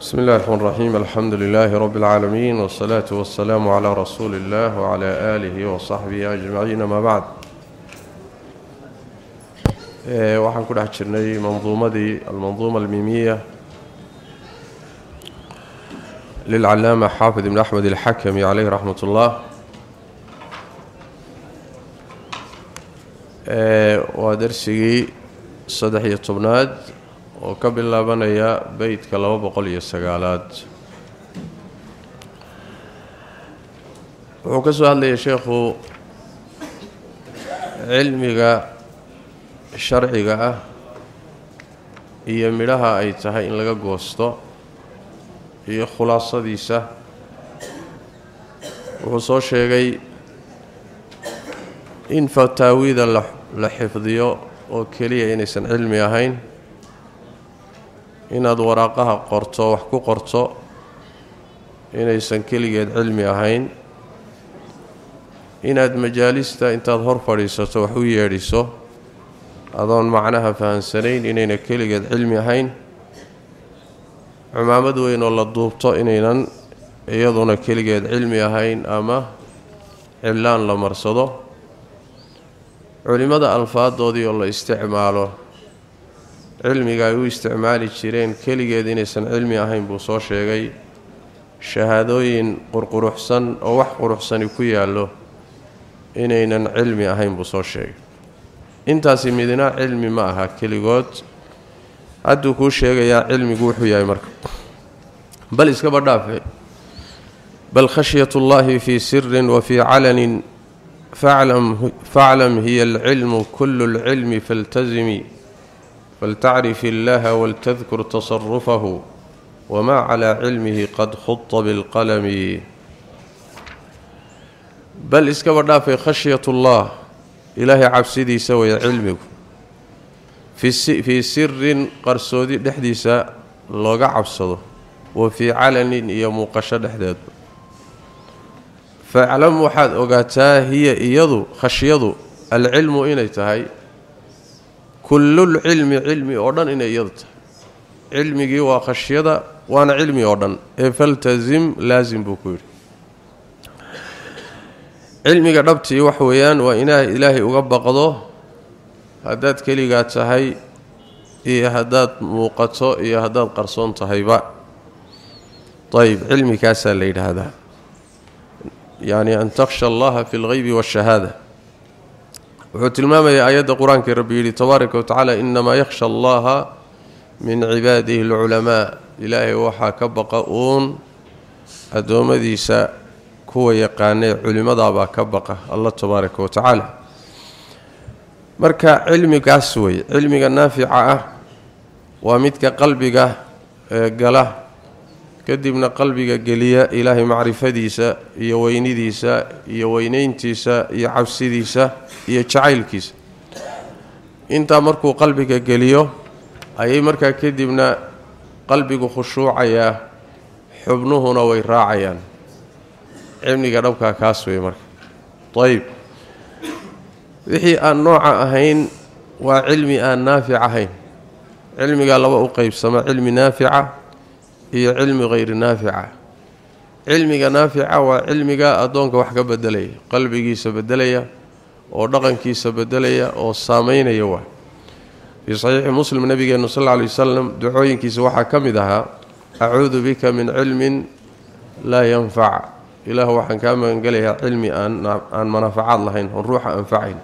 بسم الله الرحمن الرحيم الحمد لله رب العالمين والصلاة والسلام على رسول الله وعلى آله وصحبه أجمعين ما بعد وحن كل حجرني منظومة دي المنظومة الميمية للعلامة حافظ بن أحمد الحكم عليه رحمة الله ودرسي صدحية طبناد oo ka bilaabanaya beytka laba boqol iyo sagaalaad wuxuu ka soo hadlayay sheekhu cilmiga sharciga ah iyo midhaha ay tahay in laga goosto iyo khulaasadiisa wuxuu soo sheegay in fataawida la xifdiyo oo keliya inaysan cilmi ahayn inaad waraaqaha qorto wax ku qorto inaysan keligeed cilmi ahayn inaad majaalista intaad hor fadhiisato wax u yeedhiso adoon macnaha fahansanayn inayna keligeed cilmi ahayn cumaamad weyn oo la duubto inaynan iyaduna keligeed cilmi ahayn ama cillaan la marsado culimmada alfaadoodii oo la isticmaalo cilmiga ay u isticmaali jireen keligeed inaysan cilmi ahayn buu soo sheegay shahaadooyin qurquruxsan oo wax quruxsani ku yaallo inaynan cilmi ahayn buu soo sheegay intaasi midna cilmi ma aha keligood hadduu kuu sheegayaa cilmigu wuxuu yahay marka bal iskaba dhaafe bal khashyat ullaahi fii sirin wa fii calanin faclam hiya alcilmu kulu lcilmi faltazimi فلتعرف الله ولتذكر تصرفه وما على علمه قد خط بالقلم. بل اسكبرنا في خشية الله إله عبسدي سوي علمك. في في سر قرسودي دحديسا لوغا عبسدو وفي علن يموقش دحديد فعلم واحد أوغاتا هي يدو خشيه العلم اينتهي كل العلم علمي اودن ان يضت علمي وخشيده وأنا علمي اودن فالتزم لازم بكور علمي غضبتي وحويان وإنا إلهي اغب قدو هدات كلي غاتهي إي هادات موقته هي هدات قرصون تهيبا طيب علمي كاسا ليد هذا. يعني أن تخشى الله في الغيب والشهادة. Wuxuu tilmaamayaa aayadda qur-aankai rabbi yidhi tabaaraka wa tacaala inamaa yakhsha allaha min cibaadihi alculamaa ilaahay waxaa ka baqa uun addoommadiisa kuwa yaqaanee culimmadaabaa ka baqa allah tabaaraka wa tacaala marka cilmigaas wey cilmiga naafica ah waa midka qalbiga gala kadibna qalbiga geliya ilaahay macrifadiisa iyo weynidiisa iyo weyneyntiisa iyo cabsidiisa iyo jacaylkiisa intaa markuu qalbiga geliyo ayay markaa kadibna qalbigu khushuucayaa xubnuhuna way raacayaan cilmiga dhabkaa kaas wey marka ayib wixii aan nooca ahayn waa cilmi aan naafic ahayn cilmigaa laba u qeybsama cilmi naafica iyo cilmi hayri naafica cilmiga naafica waa cilmiga addoonka wax ka bedelaya qalbigiisa bedelaya oo dhaqankiisa bedelaya oo saameynaya waa fii saxiixi muslim nabigeenu sal lay wasalam ducooyinkiisa waxaa ka mid ahaa acuudu bika min cilmin laa yanfac ilaah waxaan kaa magangelayaa cilmi aan manafacaad lahayn oon ruuxa anfacayn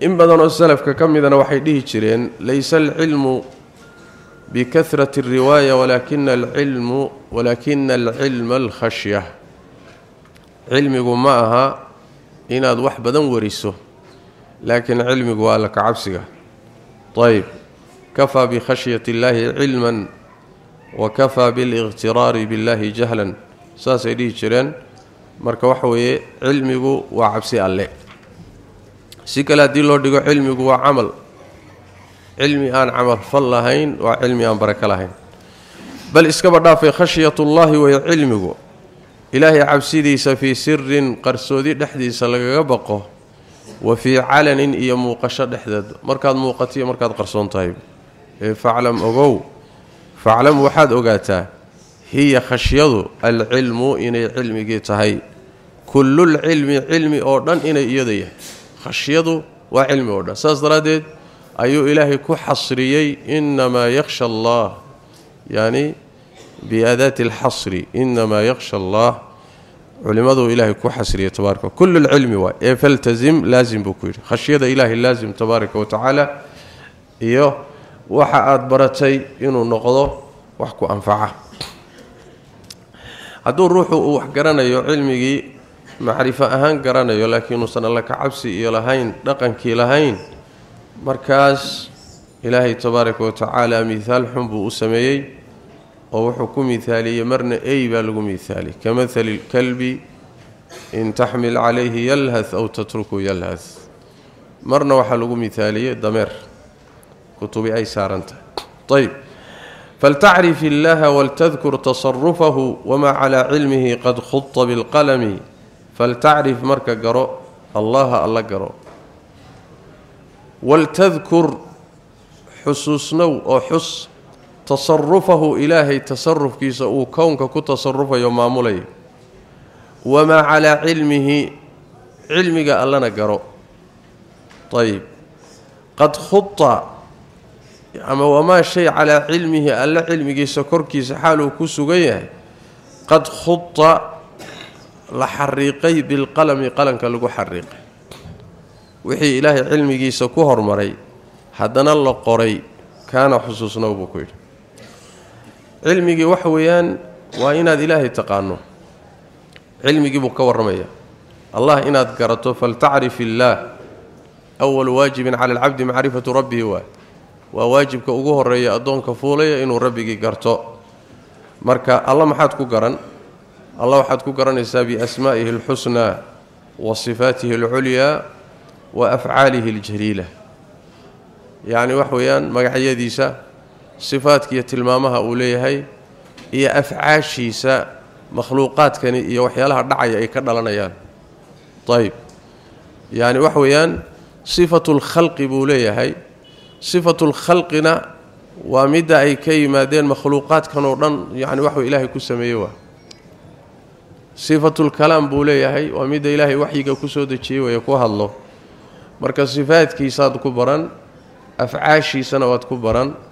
in badan oo salafka ka midana waxay dhihi jireen laysa alcilmu bikahrati alriwaaya walaakina alcilmu walaakina alcilma alkhashya cilmigu ma aha inaad wax badan wariso laakiin cilmigu waa alla ka cabsiga ayb kafaa bikhashyati illaahi cilman wa kafaa biliqhtiraari billahi jahlan saasay dhihi jireen marka waxa weeye cilmigu waa cabsi alle si kale haddii loo dhigo cilmigu waa camal cilmi aan camal fal lahayn waa cilmi aan barako lahayn bal iskaba dhaafay khashyatullaahi way cilmigu إلهي عبسيدي سفي سر قرسودي دحدي لغا بقو. وفي علن ان يموقش دحدد مركاد موقتي مركاد قرسون طيب. إيه، فعلم اوغو فعلم واحد اوغاتا هي خشيه العلم ان العلم جيتahay كل العلم علم أوردن دن ان يدي خشيه وعلم أوردن. دن سازدرادد أيو إلهي كحصريي إنما يخشى الله. يعني بأداة الحصر. إنما يخشى الله. علماء الله كحصر تبارك كل العلم إيه، فالتزم لازم بكير خشية إلهي لازم تبارك وتعالى. إيه وحات برتي انه نقضه وحكو أنفعه. ادو روحه وحقرنيو علمي معرفة أهان قرنيو لكنو سن الله كعبسي يلا هين دقنكي لهين. مركاز إلهي تبارك وتعالى مثال حب وسميه أو حكم مثالي مرنا أي بالغ مثالي. كمثل الكلب إن تحمل عليه يلهث أو تتركه يلهث. مرنا وحلغ مثالي ضمير. كتب أي سارنت طيب. فلتعرف الله ولتذكر تصرفه وما على علمه قد خط بالقلم. فلتعرف مرك غرو الله الله غرو ولتذكر حسوسنا أو حس ku tasarufayo maamulayo wamaa calaa cilmihi cilmiga allana garo ayb qad khuda ama wamaa shay calaa cilmihi alla cilmigiisa korkiisa xaal uu ku sugan yahay qad khuda la xariiqay bilqalami qalanka lagu xariiqay wixii ilaahay cilmigiisa ku hormaray haddana la qoray kaana xusuusnow buu ku yidhi cilmigii waxa weeyaan waa inaad ilaahay taqaano cilmigii buu ka warramaya allah inaad garato faltacrif illaah awalu waajibin cala alcabdi macrifatu rabbihi waa waa waajibka ugu horeeya addoonka fuulaya inuu rabbigii garto marka alla maxaad ku garan alla waxaad ku garanaysaa biasmaa'ihi alxusnaa wa sifaatihi alculyaa wa afcaalihi aljaliila yacni wax weeyaan magacyadiisa صفات كي يتلمامها وليهي هي أفعاشيسا مخلوقات كان يوحيالها دعية أي كدلانيان طيب يعني وحويان صفة الخلق بوليهي صفة الخلقنا ومدى أي كي ما دين مخلوقات كانوا دن يعني وحو إلهي كسميوا صفة الكلام بوليهي ومدى إلهي وحي كسودجي وي كوهدلو الله. مركز صفات كي baran afaashiisana أفعاشي سنوات baran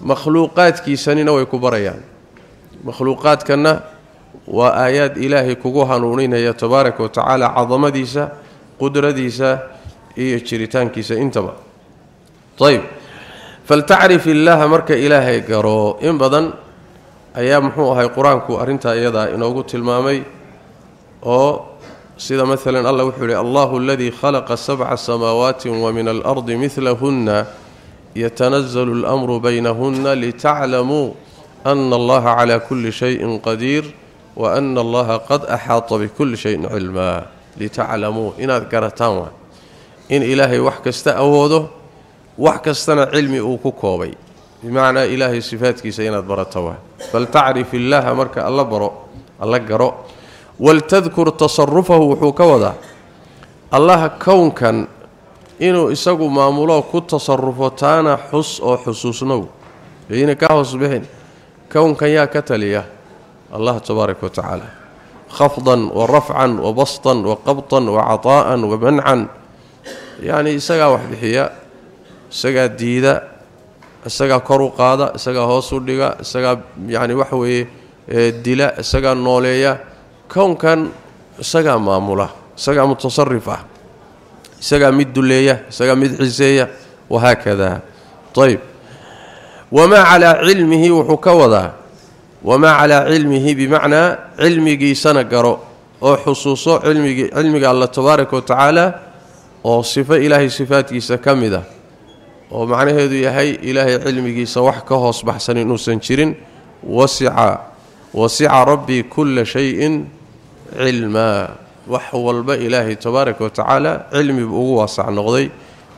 مخلوقات كيسانين ويكبريان مخلوقات كنا وآيات إلهي كوغوها نونين يا تبارك وتعالى عظمة ديسا قدر ديسا إيه الشريطان كيسا إنتبه. طيب فلتعرف الله مرك إلهي قرو. إن بدن أيام حوء هاي قرآن كو أرنتا إيضا إنه قلت المامي أو سيدا مثلا الله وحولي الله الذي خلق سبع سماوات ومن الأرض مثلهن. يتنزل الأمر بينهن لتعلموا أن الله على كل شيء قدير وأن الله قد أحاط بكل شيء علما. لتعلموا. إن ذكرتم إن إلهي وحكست اوده وحكستنا علمي أو كوكوبي بمعنى إلهي صفاتك سينا سينات برتوه فلتعرف الله مرك الله برو الله غرو ولتذكر تصرفه وحكوده الله كونكن inuu isagu maamulo ku tasarufo taana xus oo xusuusnow yayna ka hoos bixin kownkan yaa ka taliya allah tabaaraka wa tacaala khafdan wa rafcan wa bastan wa qabtan wa cataa'an wa mancan yacni isagaa wax bixiya isagaa diida isagaa kor u qaada isagaa hoos u dhiga isagaa yacni waxa weeye dila isagaa nooleeya kownkan isagaa maamula isagaa mutasarif ah isagaa mid duleeya isagaa mid ciseeya wahaakada ayb wamaa calaa cilmihi wuxuu ka wadaa wamaa calaa cilmihi bimacnaa cilmigiisana garo oo xusuuso cilmigi cilmiga alla tabaaraka wa tacaala oo sifo ilaahay sifaadkiisa ka mid ah oo macnaheedu yahay ilaahay cilmigiisa wax ka hoos baxsan inuusan jirin wasica wasica rabbii kulla shayin cilmaa وحولب إلهي تبارك وتعالى علمي بوغ واسع نقدي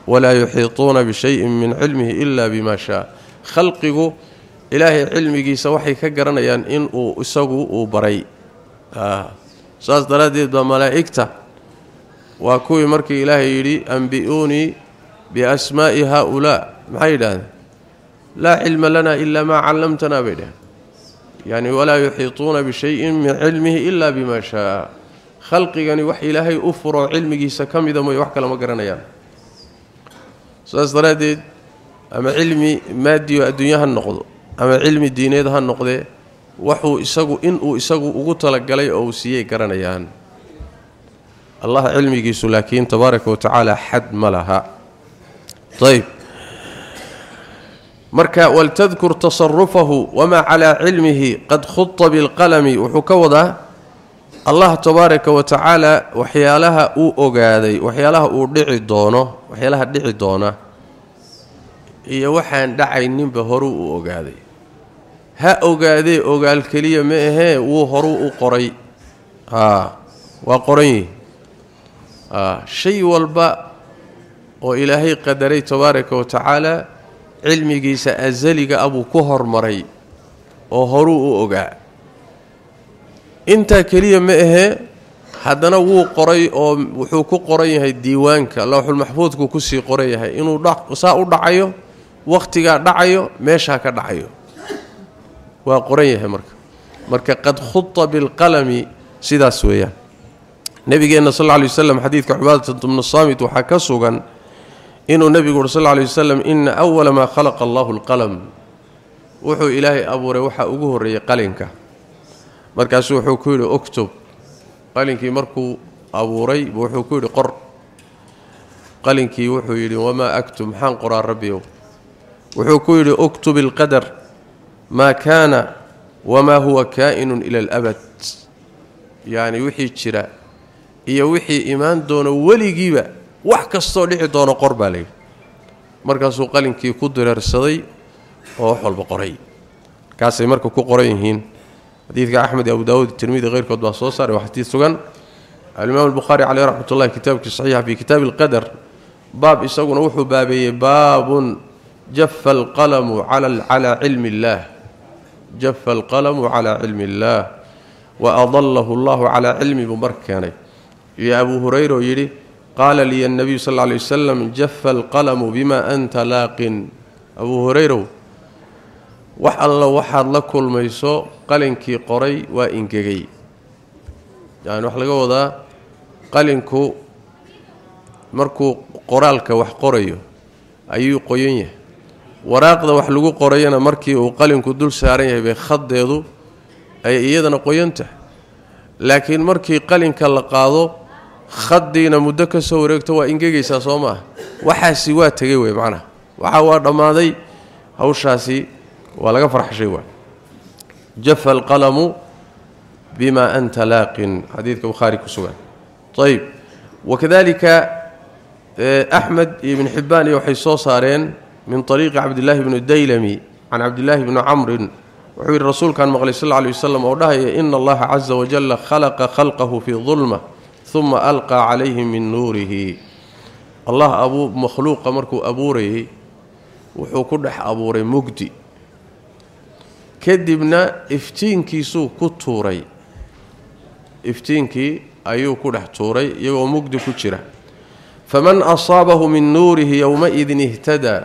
ولا يحيطون بشيء من علمه إلا بما شاء. خلقه إلهي علمي جي كجرنا كغرانيان إن أو اسغو أو بري. آه. ساس درادي دو ملائكته وكوي مركي إلهي يري أنبئوني بأسماء هؤلاء. معيدا لا علم لنا إلا ما علمتنا به يعني ولا يحيطون بشيء من علمه إلا بما شاء. Khalqigani wax ilaahay u furo cilmigiisa ka mida mooye wax kale ma garanayaan saas daraaddeed ama cilmi maadiyo adduunye ha noqdo ama cilmi diineed ha noqdee waxuu isagu inuu isagu ugu talagalay oo uu siiyey garanayaan allah cilmigiisu laakiin tabaaraka wa tacaala xad ma laha ayb marka waltadkur tasarufahu wamaa calaa cilmihi qad khuta bilqalami wuxuu ka wadaa allah tabaaraka wa tacaala waxyaalaha uu ogaaday waxyaalaha uu dhici doono waxyaalaha dhici doona iyo waxaan dhacayninba horuu u ogaaday ha ogaadee ogaal keliya ma ahee wuu horuu u qoray aa waa qoran yihi shay walba oo ilaahay qadaray tabaaraka wa tacaala cilmigiisa asaliga abuu ku hormaray oo horuu u ogaa intaa keliya ma ahee haddana wuu qoray oo wuxuu ku qoran yahay diiwaanka lowxulmaxfuudku kusii qoran yahay inuu saa u dhacayo wakhtigaa dhacayo meeshaa ka dhacayo waa qoran yahay marka marka qad khuta bilqalami sidaas weeyaan nabigeenna sal lay waslam xadiidka cubaadat bnu saamit waxaa ka sugan inuu nebigu uri sal lay wasalam ina awala maa khalaqa allahu alqalam wuxuu ilaahay abuuray waxaa ugu horreeyey qalinka markaasuu wuxuu ku yidhi octob qalinkii markuu abuuray buu wuxuu ku yidhi qor qalinkii wuxuu yidhi wamaa aktub maxaan qoraa rabbiyow wuxuu ku yidhi uktub ilqadar maa kaana wamaa huwa kaa'inun ila alabad yacni wixii jira iyo wixii imaan doono weligiiba wax kastoo dhici doono qor baa layidhi markaasuu qalinkii ku direersaday oo wax walba qoray kaasay marka ku qoran yihiin حديث أحمد أبو داود الترمذي غير قد باصوصر وحديث سجن. الإمام البخاري عليه رحمة الله كتاب الصحيح في كتاب القدر. باب يسقون وحو باب باب جف القلم على على علم الله. جف القلم على علم الله. وأضله الله على علم مبركان يعني. يا أبو هريرة يري قال لي النبي صلى الله عليه وسلم جف القلم بما أنت لاقن أبو هريرة wax alla waxaad la kulmayso qalinkii qoray waa ingegay yani waxaa laga wadaa qalinku markuu qoraalka wax qorayo ayuu qoyan yahay waraaqda wax lagu qorayana markii uu qalinku dul saaran yahay bay khadeedu ay iyadana qoyan tahay laakiin markii qalinka la qaado khadiina muddo ka soo wareegto waa ingegaysaa soo maaha waxaasi waa tegay wey macnaha waxa waa dhammaaday hawshaasi ولا فرح شيء جف القلم بما أنت لاق. حديث البخاري كسوان. طيب وكذلك آه، أحمد ابن حبان يوحي صارين من طريق عبد الله بن الديلمي عن عبد الله بن عمرو. وحي الرسول كان مغلي صلى الله عليه وسلم اوداه إن الله عز وجل خلق خلقه في ظلمة ثم ألقى عليهم من نوره. الله أبو مخلوق امركو أبوري. وحو كدح أبوري مجدي. Ku dhex tuuray iyagoo mugdi ku jira faman asaabahu min nuurihi yowma-idin ihtadaa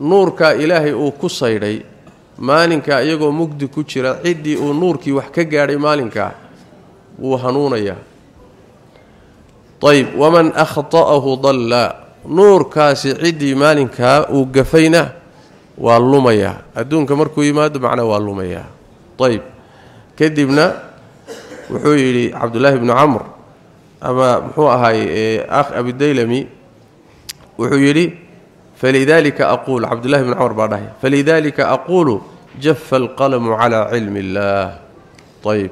nuurkaa ilaahay uu ku saydhay maalinkaa iyagoo mugdi ku jira ciddii uu nuurkii wax ka gaadhay maalinkaa wuu hanuunayaa ayb waman akhta'ahu dalla nuurkaasi ciddii maalinkaa uu gafayna والوميا ادونك مركو يماد معناه والوميا طيب كذبنا وحي لي عبد الله بن عمرو اما هو هاي اخ ابي الديلمي وحي لي فلذلك أقول عبد الله بن عمرو بعده فلذلك أقول جف القلم على علم الله طيب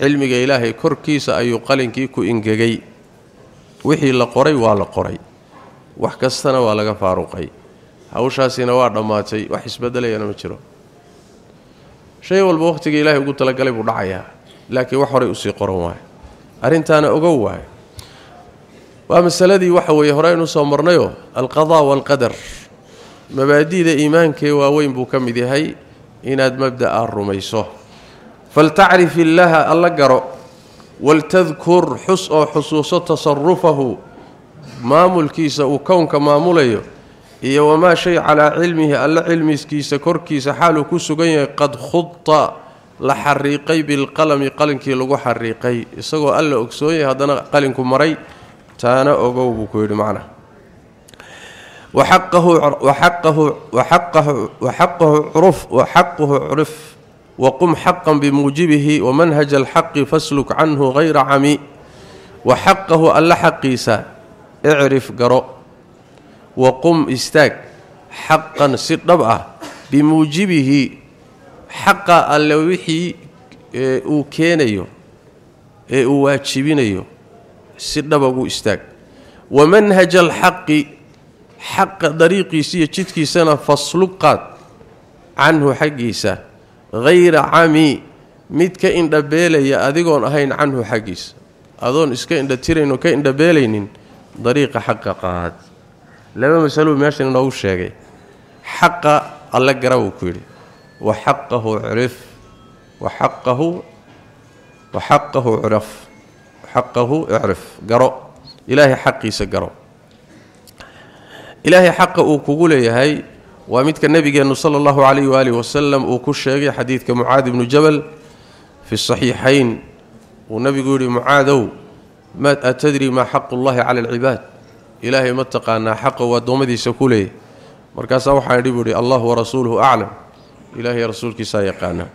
علم الله كركيس اي قلنك كو انغغي وحي لا قري وا لا قري وح كستنا وا فاروقي hawshaasina waa dhammaatay wax isbedelayana ma jiro shay walba wakhtiga ilaahay ugu talagalay buu dhacayaa laakiin wax horay usii qoran waayo arrintaana ogow waayo waa masaladii waxa weeye hore aynu soo marnayoo alqadaa waalqadar mabaadi'da iimaankee waaweyn buu ka mid yahay inaad mabda'a rumayso faltacrif illaaha alla garo waltadkur xus oo xusuuso tasarufahu maamulkiisa uu kownka maamulayo iyo wamaa shay calaa cilmihi alla cilmiskiisa korkiisa xaaluu ku sugan yahay qad khuda la xariiqay bilqalami qalinkii lagu xariiqay isagoo alla ogsoon yahay haddana qalinku maray taana ogow buu ku yidhi macnaha waxaquhu curif waqum xaqan bimuujibihi wamanhaja alxaqi fasluk canhu hayra cami waxaqahu alla xaqiisa icrif garo waqum istaag xaqan si dhab ah bimuujibihi xaqa alle wixii uu keenayo ee uu waajibinayo si dhabagu istaag wamanhaja alxaqi xaqa dariiqiisa iyo jidkiisana faslug qaad canhu xaggiisa hayra cami mid ka indhabeelaya adigoon ahayn canhu xaggiisa adoon iska indhatirayn oo ka indhabeelaynin dariiqa xaqa qaad laba masaluu meeshan inoogu sheegay xaqa alle gara wuu ku yidhi wa xaqahu curif wa xaqahu wa xaqahu curaf xaqahu icrif garo ilaahay xaqiisa garo ilaahay xaqa uu kugu leeyahay waa midka nebigeennu sala allahu calayh waaalih wasalam uu ku sheegay xadiidka mucaad ibnu jabal fi saxiixayn uu nebigu yidhi mucaadow ma atadri maa xaqu llahi cala alcibaad ilaahay ma taqaanaa xaqa uu addoommadiisa ku leeyahy markaasaa waxaan idhi buu ihi allahu warasuuluhu aclam ilaahay rasuulkiisaa yaqaana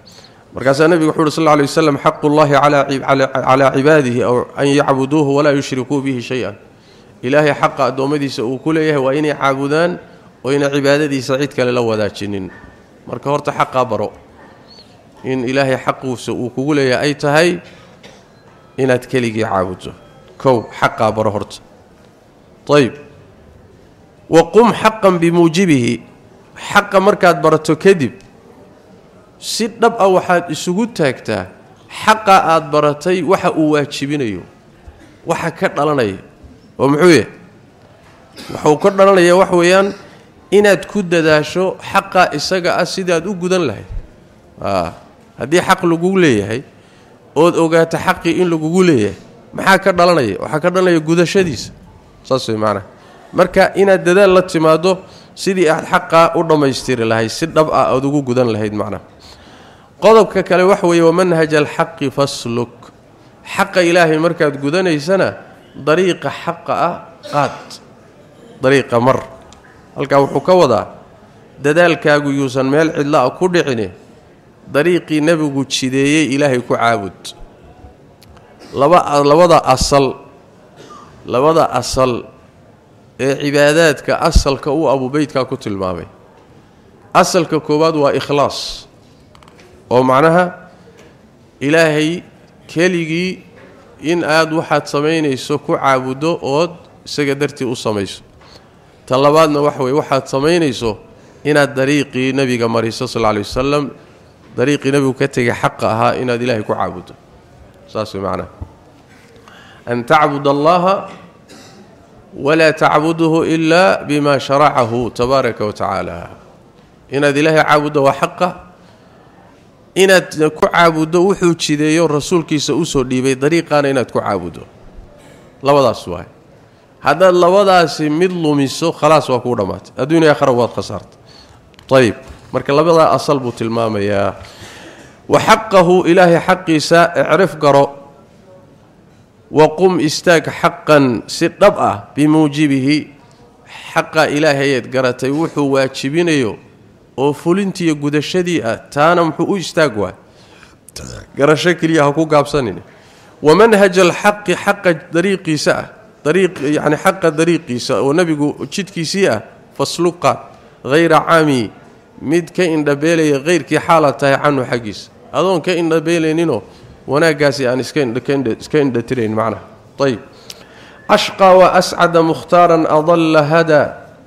markaasaa nebigu wuxu uhi sal lla lay waslam xaqu llahi calaa cibaadihi aw an yacbuduuhu walaa yushrikuu bihi shay-an ilaahay xaqa addoommadiisa uu ku leeyahay waa inay caabudaan oo yna cibaadadiisa cid kale la wadaajinin marka horta xaqaa baro in ilaahay xaqiisa uu kugu leeyahay ay tahay inaad keligii caabudto kow xaqaa baro horta ayb waqum xaqan bimuujibihi xaqa markaad barato kadib si dhab ah waxaad isugu taagtaa xaqa aad baratay waxa uu waajibinayo waxa ka dhalanaya. Oo muxuu yahay waxuu ka dhalanaya wax weeyaan inaad ku dadaasho xaqa isaga ah sidaad u gudan lahayd. Haddii xaq lagugu leeyahay ood ogaato xaqii in lagugu leeyahay maxaa ka dhalanaya? Waxaa ka dhalanaya gudashadiisa saas way maanaa marka inaad dadaal la timaado sidii aad xaqaa u dhammaystiri lahayd si dhab ah aad ugu gudan lahayd macnaha qodobka kale waxa weeye wamanhaja alxaqi fasluk xaqa ilaahay markaad gudanaysana dariiqa xaqa ah qaad dariiqa mar halkaa wuxuu ka wadaa dadaalkaagu yuusan meel cidla a ku dhicine dariiqii nebigu jideeyey ilaahay ku caabud laba labada asal labada asal ee cibaadaadka asalka uu abubeydkaa ku tilmaamay asalka koowaad waa ikhlaas oo macnaha ilaahay keligii in aad waxaad samaynayso ku caabuddo ood isaga dartii u samayso ta labaadna waxa weye waxaad samaynayso inaad dariiqii nebiga mariso sal lla lay wasalam dariiqii nebigu ka tegay xaqa ahaa inaad ilaahay ku caabuddo saas way macnaha أن تعبد الله ولا تعبده إلا بما شرعه تبارك وتعالى. إن الله عبده وحقه إن تعبده وحو كي سأسر لي ديبي طريقان إن تعبده لبدا سو هذا لبدا سي ميدلو ميسو خلاص واكو مات الدنيا آخر واد خسرت. طيب مركه الله أصل بوت المام يا. وحقه اله حقي سأعرف اعرف قرؤ وقم استاك حقا سدبا بموجبه. حق إلهي قرت و واجبينيو. أو فولنتي غدشدي تانا مخو استاغوا غير شكل يا حقوق غابسنين ومنهج الحق حق طريق يسع طريق يعني حق طريق يسع ونبي جدكيسي فسلوق غير عامي. مد كأن دبيل غير كي حالة حالته عنه حقيس. اذن كأن نينو. وأنا قاسي يعني سكين سكين سكين دترين معنا. طيب. أشقى وأسعد مختارا أضل هدى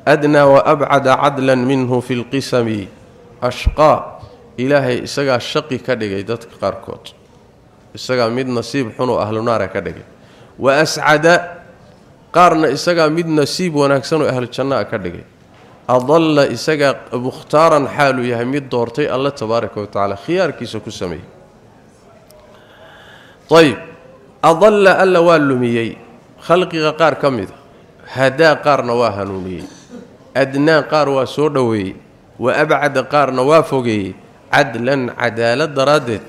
أدنى وأبعد عدلا منه في القسم. أشقى. إلهي اسغا الشقي كدغي دت قاركود اسغا ميد نصيب حنو أهل النار كدغي وأسعد قارنا اسغا ميد نصيب ونكسن أهل الجنة كدغي أضل اسغا مختارا حاله يهمي دورتي الله تبارك وتعالى خيار كيسو كسمي. طيب أظل الا والوميي خلق قار كميد. هدا قار نواهنوني أدنى قار وسودوي وأبعد قار نوافقي عدلا عدالة درادد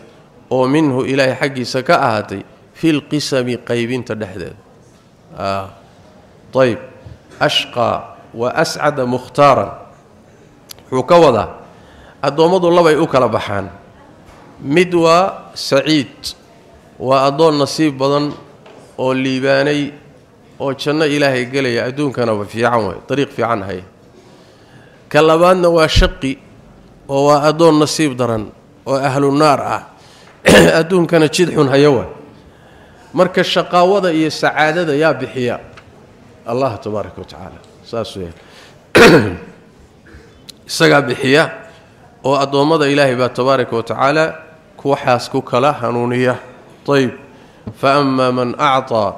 ومنه إلى حقي سكاهتي في القسم قيبين تدحدد. آه. طيب أشقى وأسعد مختارا. حكودا أدومدو لبي أو كلا بحان مدوى سعيد. وأدون نصيب بدن أو الليباني أو جنة إلهي قال يا أدون كان في عنه طريق في عنه كاللبان وشقي وأدون نصيب درن وأهل النار أدون كان جدحون هيوه مركز الشقاوة هي السعادة يا بحياء الله تبارك وتعالى ساسوه سقى بحياء وأدون مضى إلهي تبارك وتعالى كوحاس كوكلا هنونيه طيب فأما من أعطى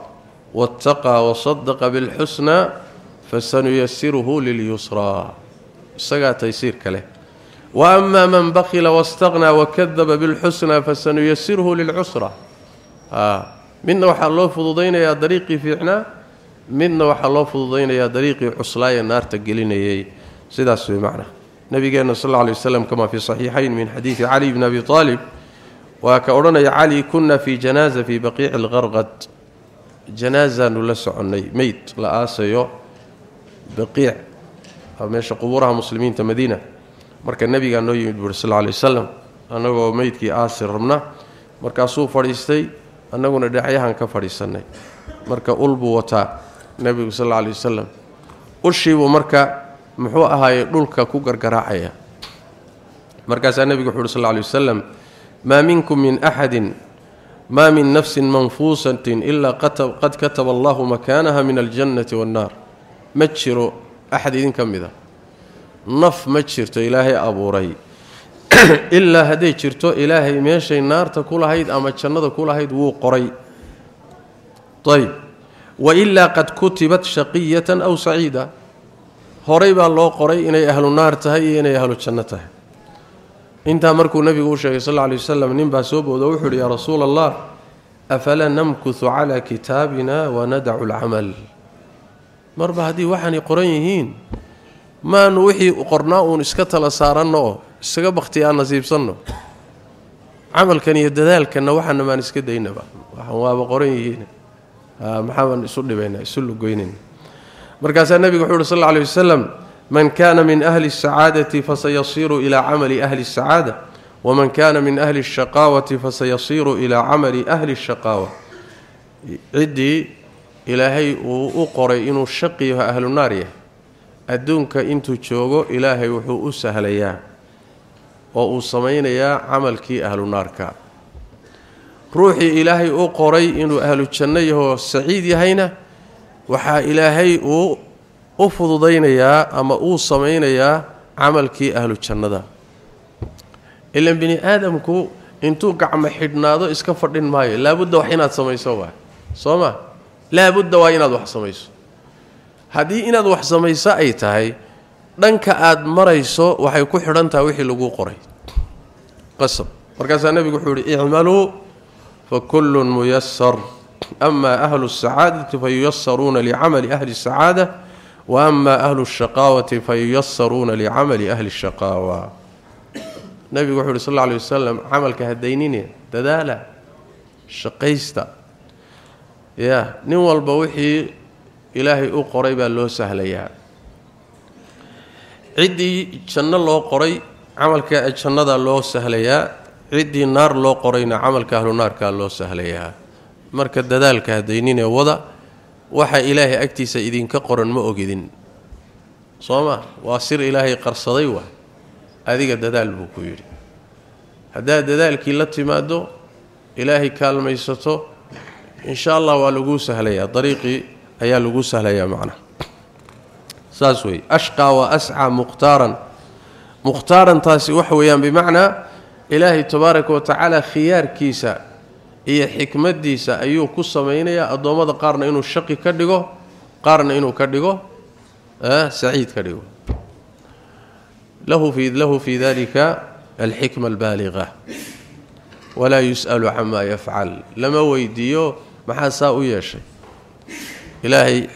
واتقى وصدق بالحسنى فسنيسره لليسرى. سغات يسير كله وأما من بخل واستغنى وكذب بالحسنى فسنيسره للعسرى. آه من وحا لو فضودين يا طريقي فينا من وحا لو فضودين يا دريقي عسلاي النار تجلينيه سداس بمعنى نبينا صلى الله عليه وسلم كما في صحيحين من حديث علي بن أبي طالب. وكورنا علي كنا في جنازة في بقيع الغرغد. جنازة لسعني ميت. لا لاسيو بقيع. أو فمش قبورها مسلمين تمدينة مدينة. مركه النبي قال نو يد برسول عليه السلام انو ميتكي اسر رمنا. مركه سو فريستي. انغونا دحيهان كفريسني مركه اولب وتا النبي صلى الله عليه وسلم. اشي ومركه مخو اهايه دولكا كو غرغراخيا مركه النبي صلى الله عليه وسلم. ما منكم من أحد ما من نفس منفوسة إلا قد كتب الله مكانها من الجنة والنار. متشر أحد إذا؟ كمذا نف متشرت إلهي أبو ري. إلا هدي جرتو إلهي ميشي نارت كلهيد أما جنته كلهيد وو قري. طيب. وإلا قد كتبت شقية أو سعيدة. هريبا الله قري إني أهل النار تهي إني أهل الجنة تهي. Intaa markuu nebigu u sheegay sal lla alay wasalam nin baa soo booda wuxu uhi yaa rasuula allah afalaa namkuhu calaa kitaabina wanadacu alcamal marba haddii waxaanay qoran yihiin maanu wixii qornaa uun iska tala saaranno oo isaga bakhti aan nasiibsanno camalkan iyo dadaalkanna waxaana maan iska daynaba waxaan waaba qoran yihiin maxaabaan isu dhibaynaa isu lugoynayna markaasaa nebigu wuxuu uhi sal alla alay wasalam من كان من أهل السعادة فسيصير إلى عمل أهل السعادة ومن كان من أهل الشقاوة فسيصير إلى عمل أهل الشقاوة. عدي إلى هي وقرى ان الشقي أهل النار. أدونك انت جوجو إلهي وحو اسهليا أو عمل كي أهل النار. روحي إلهي وقرى ان أهل الجنة هو سعيد هينا وحا إلهي وقرأ u fududaynayaa ama uu samaynayaa camalkii ahlu jannada ilan bini aadamku intuu gacmo xidhnaado iska fadhin maayo laabudda wax inaad samayso waa soo ma laabudda waa inaad wax samayso haddii inaad wax samayso ay tahay dhanka aad marayso waxay ku xidhan tahay wixii laguu qoray qasab markaasaa nebigu wuxuu yihi icmaluu fa kullun muyasar ama ahlu الsacaadati fayuyasaruuna licamali ahli الsacaada وأما أهل الشقاوة فييسرون لعمل أهل الشقاوة. نبي وحول صلى الله عليه وسلم عمل كهدينين تداله الشقيستا يا نوال بوخي إلهي أو قري له لو سهليا. عدي جنة لو قري عمل عملك جنده لو سهليا. عدي نار لو قرينا عمل أهل النار كا لو سهليا. marka dadaalka hadeynina wada waxa ilaahay agtiisa idinka qoran ma ogidin soo ma waa sir ilaahay qarsaday waa adiga dadaal buu ku yidhi haddaad dadaalkii la timaado ilaahay kaalmaysato insha allah waa laguu sahlayaa dariiqii ayaa laguu sahlayaa macnaha saas weeye ashqaa wa ascaa mukhtaaran mukhtaarantaasi waxa weeyaan bimacnaa ilaahay tabaaraka wa tacaala khiyaarkiisa هي حكمديسا ايو كو سمينيا ادومدا قارنا انو شقي كدغو قارنا انو كدغو آه سعيد كدغو له في له في ذلك الحكمه البالغه ولا يسال عما يفعل لما ويديو ما حسا ويشاي الهي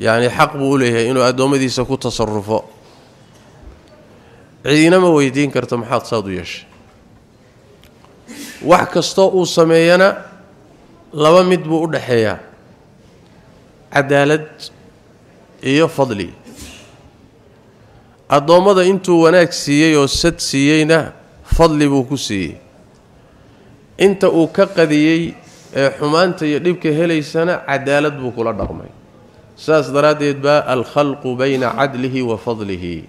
يعني حق بوليه انو ادومديسا كو تصرفو عيدنا ما ويدين كرتو ما حد صاد wax kastoo uu sameeyana laba mid buu u dhaxeeyaa cadaalad iyo fadli addoommada intuu wanaag siiyey oo sad siiyeyna fadli buu ku siiyey inta uu ka qadiyey ee xumaanta iyo dhibka helaysana cadaalad buu kula dhaqmay saas daraaddeed baa alkhalqu bayna cadlihi wa fadlihi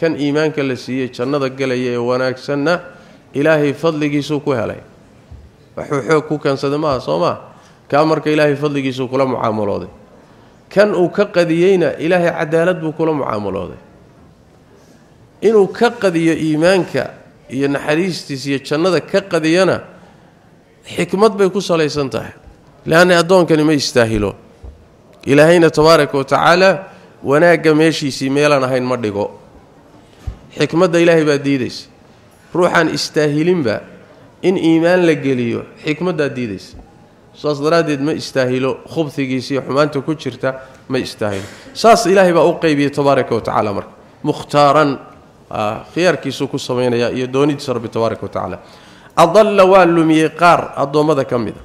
kan iimaanka la siiyey jannada galaya ee wanaagsanna ilaahay fadligiisuu ku helay waxuu xoog ku keensaday maaha soo maa kaa marka ilaahay fadligiisuu kula mucaamalooday kan uu ka qadiyeyna ilaahay cadaalad buu kula mucaamalooday inuu ka qadiyo iimaanka iyo naxariistiis iyo jannada ka qadiyana xikmad bay ku salaysan tahay leanna addoonkani ma istaahilo ilaahayna tabaaraka wa tacaala wanaagga meeshiisii meelaan ahayn ma dhigo xikmadda ilaahay baa diidaysa ruuxaan istaahilinba in iimaan la geliyo xikmaddaa diidaysa saas daraaddeed ma istaahilo khubhigiisa iyo xumaanta ku jirta ma istaahilo saas ilaahay baa u qeybiyey tabaaraka wa tacaala marka mukhtaaran khiyaarkiisuu ku samaynayaa iyo doonidiisa rabbi tabaaraka wa tacaala adalla waa lumiyey qaar addoommada ka mida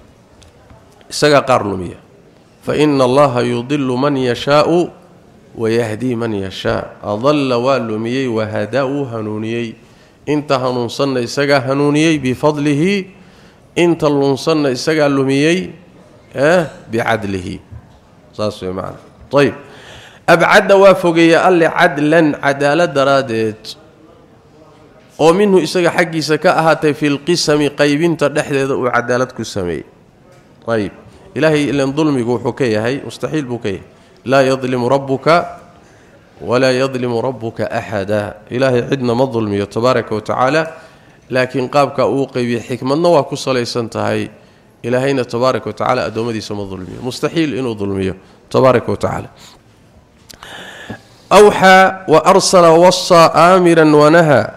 isagaa qaar lumiya fa ina allaha yudilu man yashaau wayahdii man yashaa adalla waa lumiyey wahadaa wuu hanuuniyey إنت هنونسن اسغا هنونيي بفضله إنت لونسن اسغا لوميي آه بعدله. صاص معنى طيب. أبعد وافقي الا عدلا عدالة درادت. ومنه منه اسغا حقيسا كاهات في القسم قيبنت دخده أو عدالت كسمي طيب. إلهي ان ظلمي هو هاي. مستحيل بوكيه لا يظلم ربك ولا يظلم ربك أحدا. إلهي عدنا ما ظلم تبارك وتعالى. لكن قابك أوقي بحكمة نوا كسليسنت انتهي إلهينا تبارك وتعالى ادومدي سم ظلم مستحيل إنه ظلمي تبارك وتعالى. أوحى وأرسل وصى آمرا ونهى.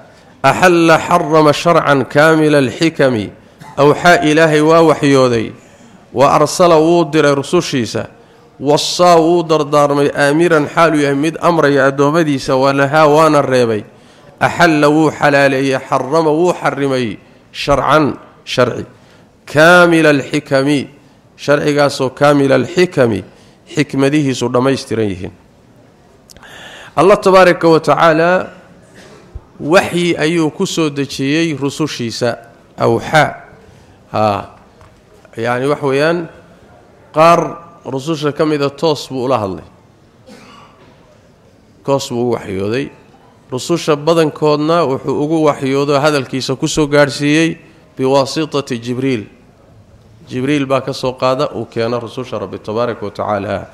أحل حرم شرعا كامل الحكم. أوحى إلهي ووحيودي وأرسل ودر رسوشيسه وصاو دردار مي اميرا حال يمد أمر يا ادومديس ولها وأنا الريبي. احل و حلالي حرم و حرمي. شرعا شرعي. كامل الحكمي شرعي سو كامل الحكم. حكمته سو دمهستريين الله تبارك وتعالى وحي أيو كسو دجيي رسوشيسا أوحى ها. يعني وحويان قر rususha ka mida toos buu ula hadlay toos buu ugu waxyooday rususha badankoodna wuxuu ugu waxyoodo hadalkiisa ku soo gaadhsiiyey biwaasitati jibriil jibriil baa ka soo qaada uu keena rususha rabbi tabaaraka wa tacaala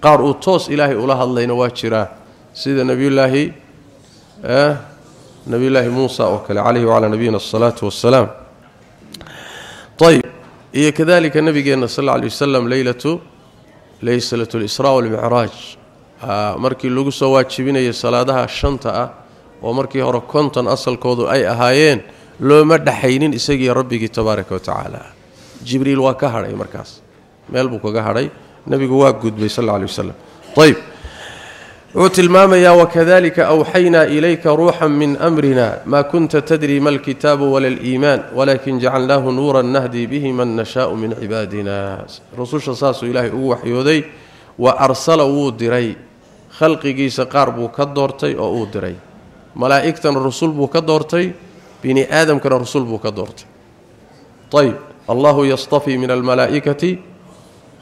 qaar uu toos ilaahay ula hadlayna waa jiraa sida nebiyullaahi nebiyullaahi muusa oo kale caleyhi wacalaa nabiyina asalaatu wassalaam ayb iyo kadalika nabigeenna sal alla lay wasalam leylatu leylat lisraa walmicraaj markii lagu soo waajibinayay salaadaha shanta ah oo markii hore konton asalkoodu ay ahaayeen looma dhaxaynin isagii rabbigii tabaaraka wa tacaala jibriil waa ka hadhay markaas meel buu kaga hadhay nebigu waa gudbay sal alla lay wasalam ayb وتلمام يا وكذلك أوحينا إليك روحا من أمرنا. ما كنت تدري ما الكتاب ولا الإيمان ولكن جعلناه نورا نهدي به من نشاء من عبادنا. رسول شصاص إلى وحي ودي وارسل ودري خلق جيس قرب وكدورتي أو ودري ملائكه الرسل بو كدورتي بني آدم كان الرسل بو كدورتي. طيب الله يصطفي من الملائكة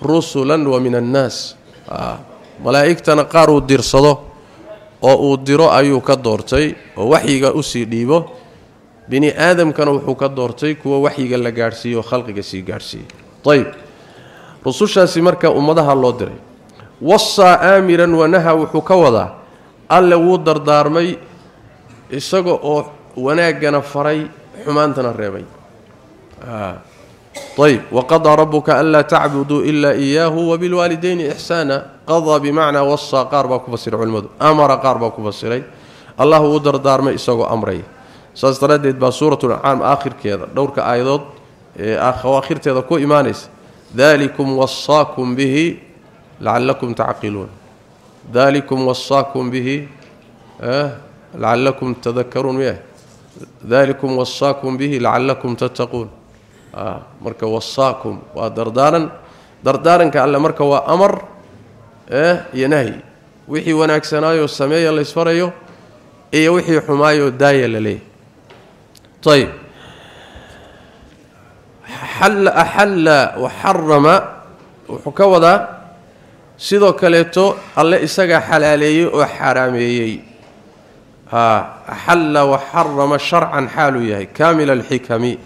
رسلا ومن الناس. آه. Malaa'igtana qaar uu dirsado oo uu diro ayuu ka doortay oo waxyiga u sii dhiibo. Bini aadamkana wuxuu ka doortay kuwa waxyiga la gaadhsiiyo khalqiga sii gaadhsiiyey ayb rusushaasi marka ummadaha loo diray. Wasaa aamiran wanaha wuxuu ka wadaa alle wuu dardaarmay isaga oo wanaaggana faray xumaantana reebay طيب وقضى ربك ألا تعبدوا إلا إياه وبالوالدين إحسانا. قضى بمعنى وصى قارب فسر علم. أمر قارب فسر الله ودر دار ما يسوغ أمري. ساستردد بسوره العام آخر كده دورك ايدود اخر اخرته كو إيمانيس. ذلكم وصاكم به لعلكم تعقلون. ذلكم وصاكم به آه لعلكم تذكرون. ذلكم وصاكم به لعلكم تتقون. Marka wasaakum waa dardaaran dardaaranka alle marka waa amar iyo nahyi wixii wanaagsanaayo sameeya la ysfarayo iyo wixii xumaayoo daaya la leeyahy ayb axalla waxarama wuxuu ka wadaa sidoo kaleeto alle isagaa xalaaleeyey oo xaaraameeyey axalla waxarama sharcan xaaluu yahay kaamila alxikami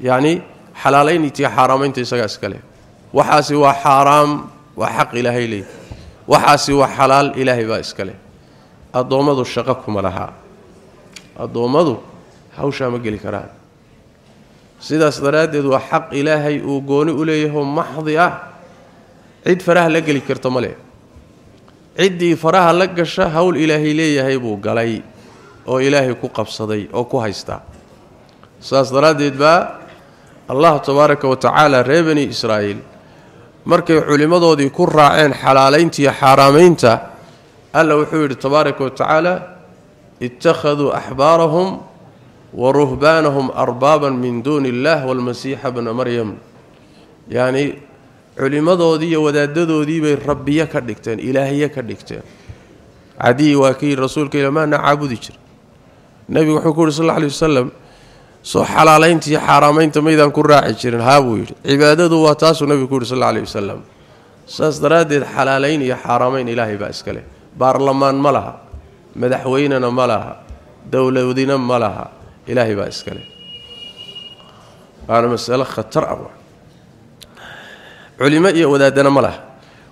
yacni xalaalayntiiyo xaaraamaynta isagaa iskale waxaasi waa xaaraam waa xaq ilaahay leey waxaasi waa xalaal ilaahay baa iskale addoommadu shaqo kuma lahaa addoommadu hawshaa ma geli karaan sidaas daraaddeed waa xaq ilaahay uu gooni u leeyahoo maxdi ah cid faraha la geli karta ma leh ciddii faraha la gasha howl ilaahay leeyahay buu galay oo ilaahay ku qabsaday oo ku haystaa sidaas daraaddeed baa allah tabaaraka wa tacaala reer bani israa'iil markay culimmadoodii ku raaceen xalaalaynta iyo xaaraamaynta alla wuxuu yidhi tabaaraka wa tacaala ittakhaduu axbaarahum wa ruhbaanahum arbaaban min duuni illah walmasiixa bna maryam yacni culimmadoodii iyo wadaadadoodii bay rabbiyo ka dhigteen ilaahye ka dhigteen cadiyi waa kii rasuulka ila maana caabudi jira nebigu wuxuu ku yidhi sal alla alay wasalam soo xalaalaynta iyo xaaraamaynta maydaan ku raaci jirin haa buu yidhi cibaadadu waa taasuu nebigu ku yidhi sal alay wasalam saas daraaddeed xalaalayn iyo xaaraamayn ilaahay baa iska leh baarlamaan ma laha madaxweynena ma laha dowladina ma laha ilaahay baa iska leh waana masalo khatar ah culimo iyo wadaadana ma laha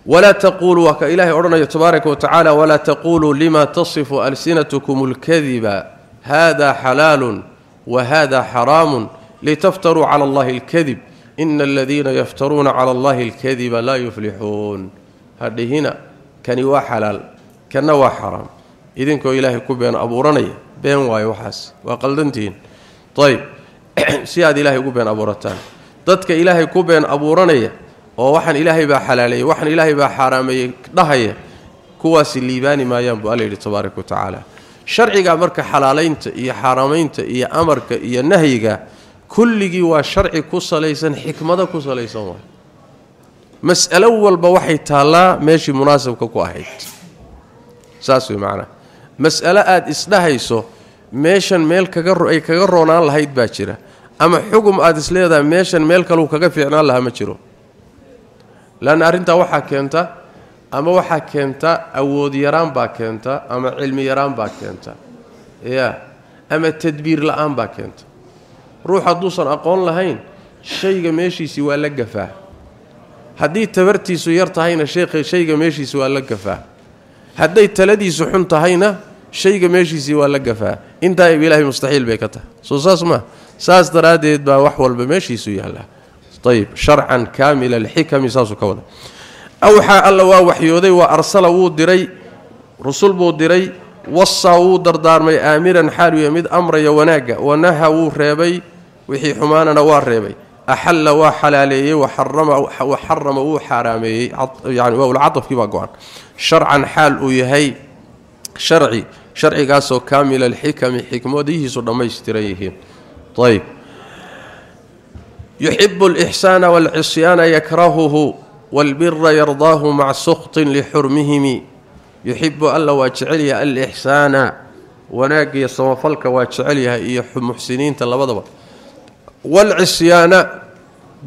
walaa taquuluu waa ka ilaahay odhanaya tabaaraka wa tacaala walaa taquuluu lima tasifu alsinatukum اlkadiba hada xalaalun وهذا حرام لتفتروا على الله الكذب. إن الذين يفترون على الله الكذب لا يفلحون. هذه هنا كان هو حلال كان هو حرام. إذن كو إلهي كوبين ابورنيه بين واي وحاس وقلدنتين. طيب سياد إلهي كوبين أبورتان. ددك إلهي كوبين ابورنيه أو ووحن إلهي با حلالي وحن إلهي با حرامي دحيه كواس الليبان ما يبو عليه تبارك وتعالى. Sharciga marka xalaalaynta iyo xaaraamaynta iyo amarka iyo nahyiga kulligii waa sharci ku salaysan xikmado ku salaysan waay mas'alo walba waxay taallaa meeshii munaasabka ku ahayd saas wey macnaha mas'alo aada isdhahayso meeshan meel kaga ay kaga roonaan lahayd baa jira ama xugum aada is leedahay meeshan meel kaleu kaga fiicnaan lahaa ma jiro leanna arrintaa waxaa keenta ama waxaa keenta awood yaraan baa keenta ama cilmi yaraan baa keenta ya ama tadbiir la-aan baa keenta ruux hadduusan aqoon lahayn shayga meeshiisii waa la gafaa haddii tabartiisu yar tahayna shayga meeshiisi waa la gafaa hadday taladiisu xun tahayna shayga meeshiisii waa la gafaa intaa ilaahay mustaxiil bay ka tahay soo saas maa saas daraaddeed baa wax walba meeshiisu yaallaa ayib sharcan kaamila alxikami saasuu ka wada أوحى الله ووحيودي وأرسل ودري رسول ودري وصى ودردار مي آميرا حال يمد أمر يوناقة ونهى وريبي وحي حمانا وريبي أحل وحلالي وحرم وحرم وحرامي يعني وهو العطف كيف أقول شرعا حال ويهي شرعي شرعي قاسو كامل الحكم حكمة ديه سرنا ما يستريه طيب. يحب الإحسان والعصيان يكرهه. والبر يرضاه مع سخط لحرمهم. يحب الله واجعلها الإحسان. وناقي صوفلك واجعلها اي محسنين تلبدوا والعصيان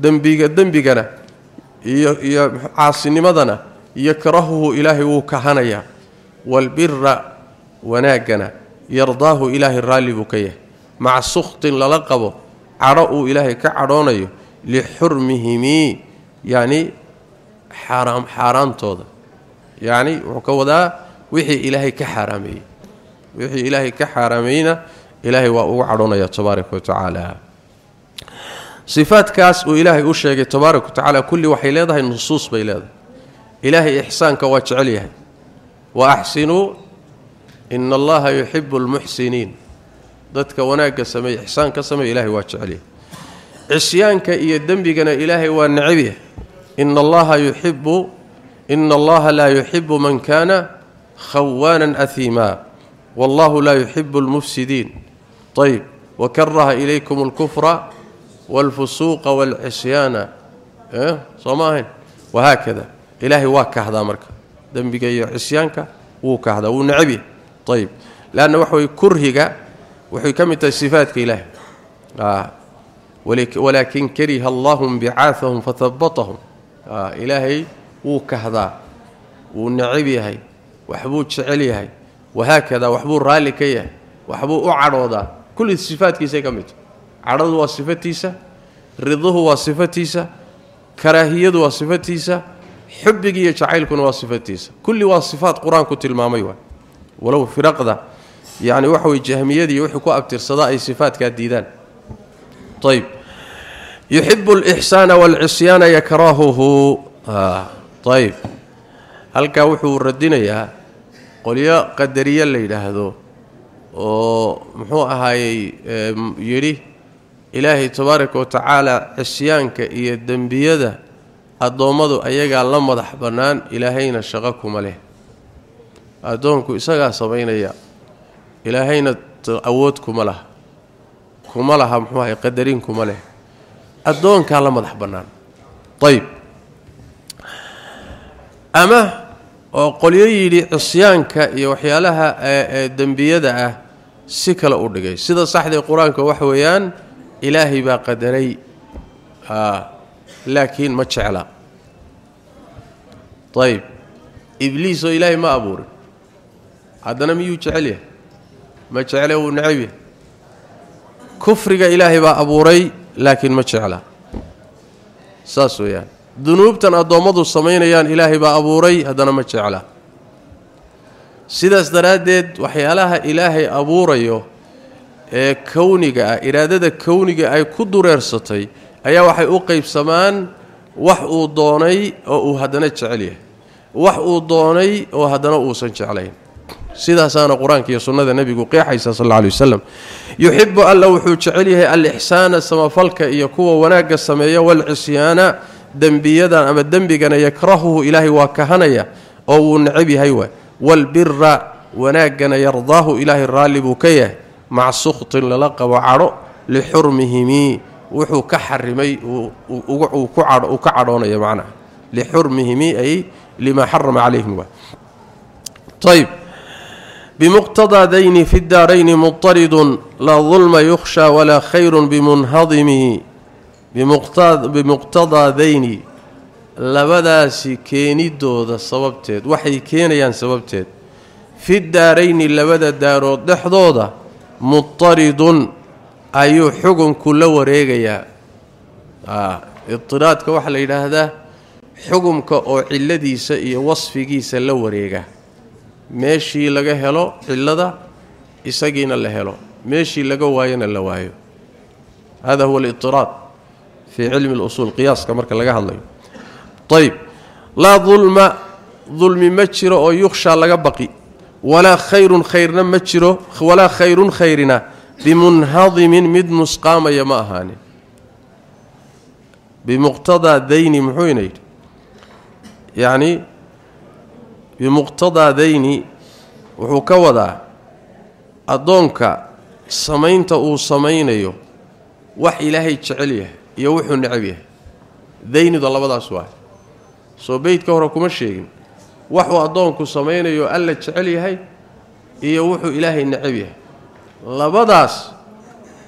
ذنبي ذنبنا اي يا عاصنمدنا يكرهه إلهي وكهنيا. والبر وناقنا. يرضاه اله الرالي بكيه. مع سخط للقبه عرؤ اله كعرونيه لحرمهم. يعني حرام حرام حرامته يعني وكو دا وخي إلهي كحرامي. وخي إلهي كحرامينا إلهي واو عدونا تبارك وتعالى. صفات كاس والهي أو شيغ تبارك وتعالى كل وحي وحيلده النصوص بيلده إلهي إحسان احسانك واجعليه وأحسنوا إن الله يحب المحسنين. ضدك وناك سمي إحسان سمي إلهي واجعليه عصيانك يا ذنبك أنا إلهي وانعبيه إن الله يحب إن الله لا يحب من كان خوانا أثيما. والله لا يحب المفسدين. طيب وكره إليكم الكفر والفسوق والعصيان. إيه؟ صماهن. وهكذا. إلهي واكه هذا أمرك. ذنبك يا عصيانك وكه هذا ونعبي طيب لأنه وحي كرهك وحي كم تصفات إلهي. آه. ولكن كره الله بعاثهم فثبطهم. إلهي هو كهدا ونعيب يحي وحبو جعل يحي وهكذا وحبو رالي كيا وحبو عرودا كل الصفات كيسه كميت. عرض وصفتيسا رضوه وصفتيسا كراهيته وصفتيسا حبك يا جعل كن وصفتيسا كل وصفات قرآن كتل ماميوا ولو في فرقده يعني وحو الجهميه دي وحو كو صفات كالديدان طيب. Yuxibu alixsaana waalcisyaana yakrahuhu ayb halkaa wuxuu radinayaa qolyo qadariye la yidhaahdo oo muxuu ahaayey yidhi ilaahay tabaaraka wa tacaala cisyaanka iyo dembiyada addoommadu ayagaa la madax bannaan ilaahayna shaqo kuma leh addoonku isagaa samaynaya ilaahayna awood kuma laha kuma laha muxuu ahay qadarin kuma leh ادون كان لما ضحبنان طيب. أما وقل يي عصيانك يا وحيالها آه، آه، دنبيده سي كلا أو دغاي سده صحه القرآن كوحويان وحويان إلهي با قدري آه، لكن ما جعل طيب. إبليس إلهي ما ابور عدنا ميو جعله ما جعله ونعيه كفرك إلهي با أبوري. Laakiin ma jecla saas weeyaan dunuubtan addoommadu samaynayaan ilaahay baa abuuray haddana ma jecla sidaas daraaddeed waxyaalaha ilaahay abuurayo ee kowniga ah iraadada kowniga ay ku dureersatay ayaa waxay u qaybsamaan wax uu doonay oo uu haddana jecel yahay wax uu doonay oo haddana uusan jeclayn sidaasaana qur-aanka iyo sunnada nebigu qeexaysa sal alay wasalam yuxibu alla wuxuu jecel yahay alixsaana samafalka iyo kuwa wanaagga sameeya walcisyaana dembiyadan ama dembigana yakrahuhu ilaahay waa kahanaya oo wuu necab yahay waay waalbira wanaaggana yardaahu ilaahay raalli buu ka yahay maca sukhtin lala qabo cadho lixurmihimi wuxuu ka xarimay uu ka cadhoonaya macnaha lixurmihimi ay lima xarama calayhim waay ayb bimuqtadaa dayni fi daarayni muطaridun laa dulma yukhsha walaa khayru bimunhadimi bimuqtadaa dayni labadaasi keenidooda sababteed waxay keenayaan sababteed fi daarayni labada daarood dhexdooda muطaridun ayuu xugunku la wareegayaa idiraadka waxaa la yidhaahdaa xugumka oo cilladiisa iyo wasfigiisa la wareega meeshii laga helo cillada isagiina la helo meeshii laga waayona la waayo hada huwa alidiraad fii cilmi اlusuul qiyaaska marka laga hadlayo ayb laa dulma dulmi ma jiro oo yukhshaa laga baqi walaa khayrun khayrna ma jiro walaa khayrun khayrina bimunhadimin mid nusqaamaya ma ahaanin bimuqtadaa dayni muxuu ina yidhi yacni wadaa addoonka samaynta uu samaynayo wax ilaahay jecel yahay iyo wuxuu necab yahay daynidu labadaas waa soo beydka hore kuma sheegin waxuu addoonku samaynayo alla jecel yahay iyo wuxuu ilaahay necab yahay labadaas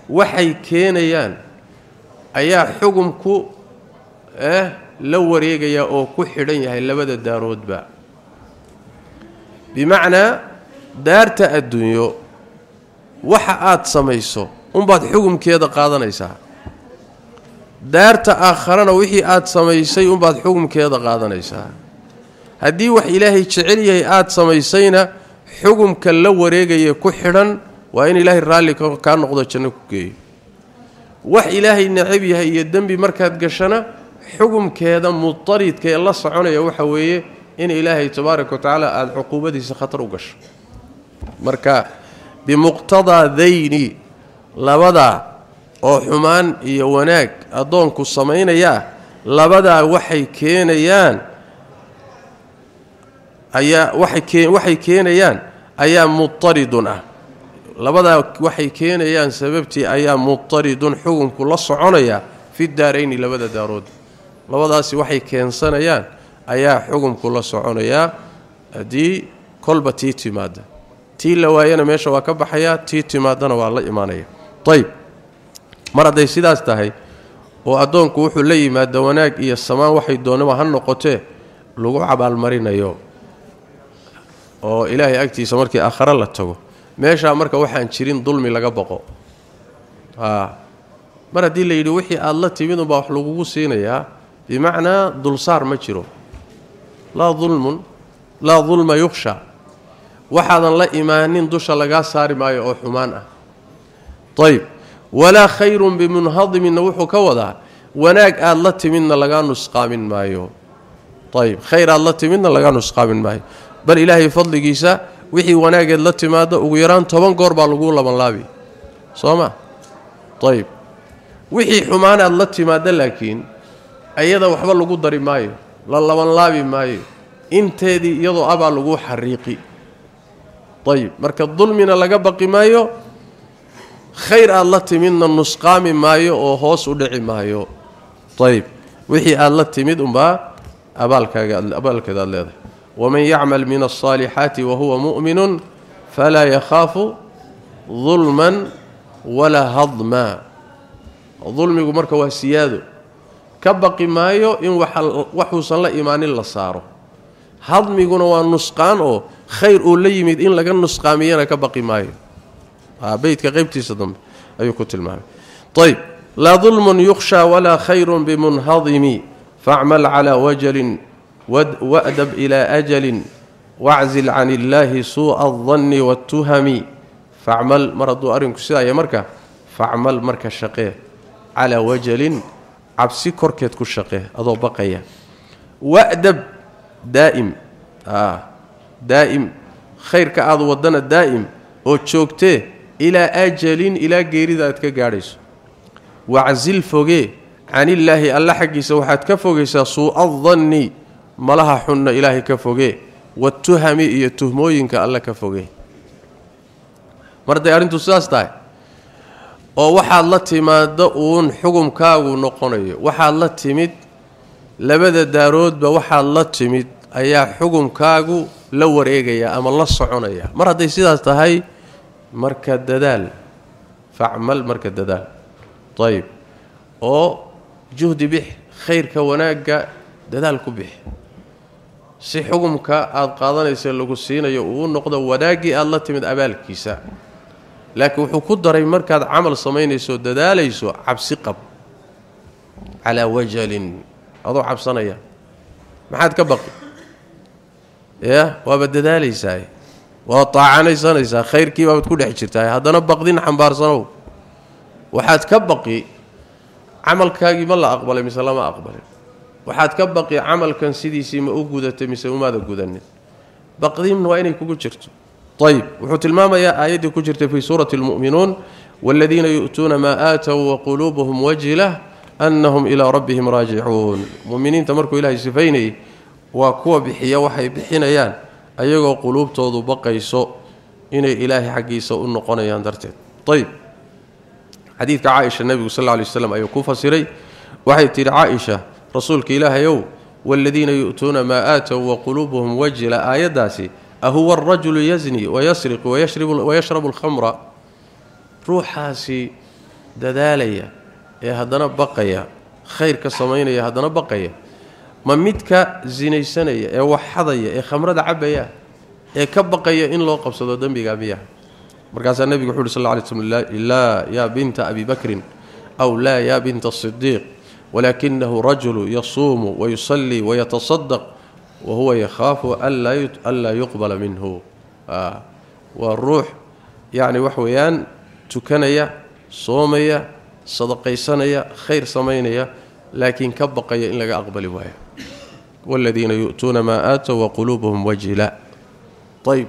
waxay keenayaan ayaa xugumku eh la wareegayaa oo ku xidhan yahay labada daaroodba waxa aad samayso unbaad xugumkeeda qaadanaysaa daarta aakharana wixii aad samaysay unbaad xugumkeeda qaadanaysaa haddii wax ilaahay jecel yahay aada samaysayna xugumka la wareegaya ku xidhan waa in ilaahay raalli kaa noqdo janno ku geeyo wax ilaahay necab yahay iyo dembi markaad gashana xugumkeeda mutaridka ee la soconaya waxa weeye in ilaahay tabaaraka wa tacaala aada cuquubadiisa khatar u gasho marka bimuqtadaa dayni labadaa oo xumaan iyo wanaag addoonku samaynayaa labadaa waxay keenayaan ayaa waxay waxay keenayaan ayaa mutaridun ah labadaa waxay keenayaan sababtii ayaa mutaridun xukunku la soconaya fi daarayni labada daarood labadaasi waxay keensanayaan ayaa xukunku la soconayaa haddii kolba tii timaada tii la waayana meesha waa ka baxayaa tii timaadana waa la imaanaya. Ayb mar hadday sidaas tahay oo addoonku wuxuu la yimaada wanaag iyo samaan waxay doonaba ha noqotee lagu cabaalmarinayo. Oo ilaahay agtiisa markii aakhare la tago. Meeshaa marka waxaan jirin dulmi laga boqo. Mar haddii la yidhi wixii aada la timid unbaa wax lagugu siinayaa bimacnaa dulsaar ma jiro لا ظلم لا ظلم يخشى. وحد الله إيمان دوشا لغا ساري ماي أو خمان طيب ولا خير بمنهضم نوح كودا وناك الله تمنا لغا نسقامن مايو طيب خير الله تمنا لغا نسقامن ماي بل إلهي فضل جيسا وخي وناك الله تيمادا ويران يران 10 غور با لابي. سوما طيب وخي خمان الله تيمادا لكن ايدا وخبا لغو دري la labanlaabi maayo inteedii iyadoo abaa laguu xariiqi ayb marka dulmina laga baqi maayo khayr aada la timidna nusqaami maayo oo hoos u dhici maayo ayb wixii aada la timid unbaa abaalkeeda aad leedahay waman yacmal min alصaalixaati wahuwa mu'minu falaa yakhaafu dulman walaa hadma dulmigu marka waa siyaado ka baqi maayo in waxuusan la imaanin la saaro hadmiguna waa nusqaan oo khayr uu la yimid in laga nusqaamiyana ka baqi maayo beydka qaybtiisa dambe ayuu ku tilmaamay ayb laa dulmun yukhshaa walaa khayrun bimunhadimi facmal calaa wajalin wa'dab ilaa ajalin waczil can illaahi suu'a aldanni waatuhami facmal mar hadduu arrinku sidaaya marka facmal marka shaqee calaa wajalin cabsi korkeed ku shaqee adoo baqaya wa'dab daa'im daa'im khayrka aada wadana daa'im oo joogtee ilaa ajalin ilaa geerida aad ka gaadhayso wacsil fogee canillaahi alla xaggiisa waxaad ka fogaysaa suu'a danni malaha xunna ilaahay ka fogee watuhami iyo tuhmooyinka alle ka fogee mar hadday arrintu sidaas tahay oo waxaad la timaadda uun xukumkaagu noqonayo. Waxaad la timid labada daaroodba waxaad la timid ayaa xukumkaagu la wareegaya ama la soconaya. Mar hadday sidaas tahay marka dadaal. Facmal marka dadaal. Ayb oo juhdi bix khayrka wanaagga dadaal ku bix. Si xukumka aada qaadanaysa lagu siinayo uu noqdo wanaaggii aada la timid abaalkiisa لكن و خو كدري مركاد عمل سمينيسو دداليسو عبسي قب. على وجل. اضو عبسنيا ما حد كبقي. يا وبدداليس هاي وطاعني سنيس خير كي بابت كو دخجرت هاي هدانا بقدين حنبار سنو وحد كبقي. عمل كاغي ما لا أقبل مسلما أقبل. وحد كبقي عمل كان سيدي سي ما أو غودت مسو ما دا غودن بقدين وين كو جرتو. طيب وحوت الماما يا ايدي كجرت في سورة المؤمنون والذين يؤتون ما آتوا وقلوبهم وجلة أنهم إلى ربهم راجعون. مؤمنين تمركوا إلهي سفيني وكو بخيه وحي بخينيان ايغو قلوبتودو بقيسو إني إلهي حقيسو ان نكونيان درتيد طيب حديث عائشه النبي صلى الله عليه وسلم اي كوفه سيري. وحي تير عائشة رسولك إله يو والذين يؤتون ما آتوا وقلوبهم وجلة ايداسي أهو الرجل يزني ويسرق ويشرب ويشرب الخمر. روح حاسي دداليا يا هدنا بقيا خير كسمين يا هدنا بقيا ما ميدك زينيسنيا اي وحديا يا خمره عبيا يا. كبقيا إن لو قبسدو دنبيغا ميا مركاس النبي خول صلى الله عليه وسلم لا يا بنت أبي بكر أو لا يا بنت الصديق ولكنه رجل يصوم ويصلي ويتصدق. وهو يخاف الا الا يقبل منه. آه. والروح يعني وحويان تكنيا صوميا صدقيسنيا خير سمينيا لكن كبقي ان لا أقبل وهي والذين يؤتون ما آتوا وقلوبهم وجلاء طيب.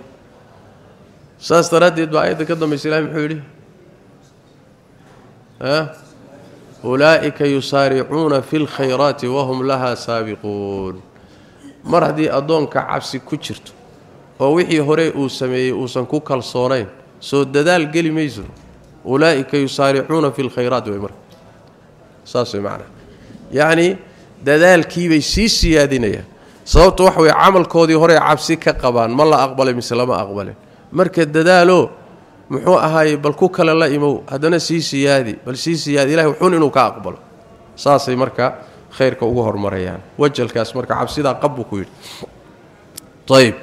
ساستردد بعيد كده من سلام حولي. ها؟ أولئك يسارعون في الخيرات وهم لها سابقون. Mar haddii addoonka cabsi ku jirto oo wixii hore uu sameeyey uusan ku kalsoonayn soo dadaal geli mayso ulaa'ika yusaaricuuna fi lkhayraat way marka saas way macnaa yacnii dadaalkiibay sii siyaadinayaan sababta waxa weye camalkoodii horey cabsi ka qabaan ma la aqbalay mise lama aqbalin marka dadaalo muxuu ahaayey bal ku kale la imow haddana sii siyaadi bal sii siyaadi ilahay wuxuun inuu ka aqbalo saasay marka khayrka ugu hormarayaan wajalkaas marka cabsidaa qab buu ku yidhi ayb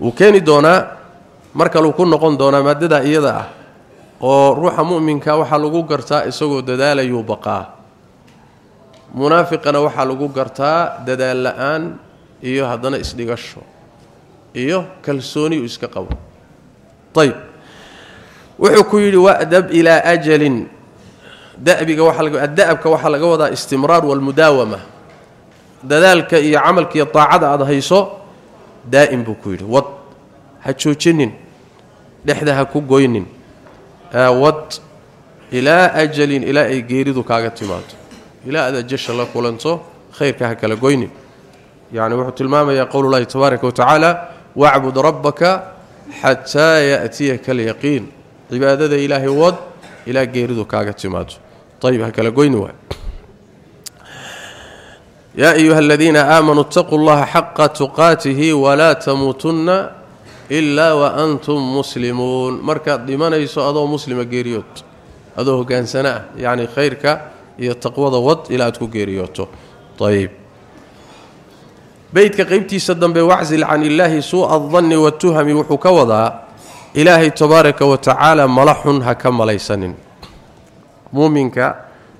wuu keeni doonaa mar kaluu ku noqon doonaa maadada iyada ah oo ruuxa mu'minka waxaa lagu gartaa isagoo dadaalayuu baqaa munaafiqana waxaa lagu gartaa dadaal la-aan iyo haddana isdhigasho iyo kalsooni uu iska qabo ayb wuxuu ku yidhi wa'dab ilaa ajalin waada'abka waxaa laga wadaa istimraar walmudaawama dadaalka iyo camalka iyo daacada aada hayso daa'im buu ku yidhi wad ha joojinin dhexda ha ku goynin wad ilaa ajalin ilaa ay geeridu kaaga timaado ilaa aad ajasha la kulanto khayrka ha kala goynin yacni wuxuu tilmaamayaa qowl llahi tabaaraka wa tacaala wacbud rabbaka xataa ya'tiyaka alyaqiin cibaadada ilaahay wad ilaa geeridu kaaga timaado طيب هكلا قوينوا يا أيها الذين آمنوا اتقوا الله حق تقاته ولا تموتن إلا وأنتم مسلمون. مركه ديمان اي سؤاله مسلمه غيريوت ادو كان سنة يعني خيرك يا تقوى ود إلى ادكو غيريوتو طيب. بيتك قيمتي صدام بوعز عن الله سوء الظن والتهم وحكودا إلهي تبارك وتعالى ملح حكم ليسن مؤمنك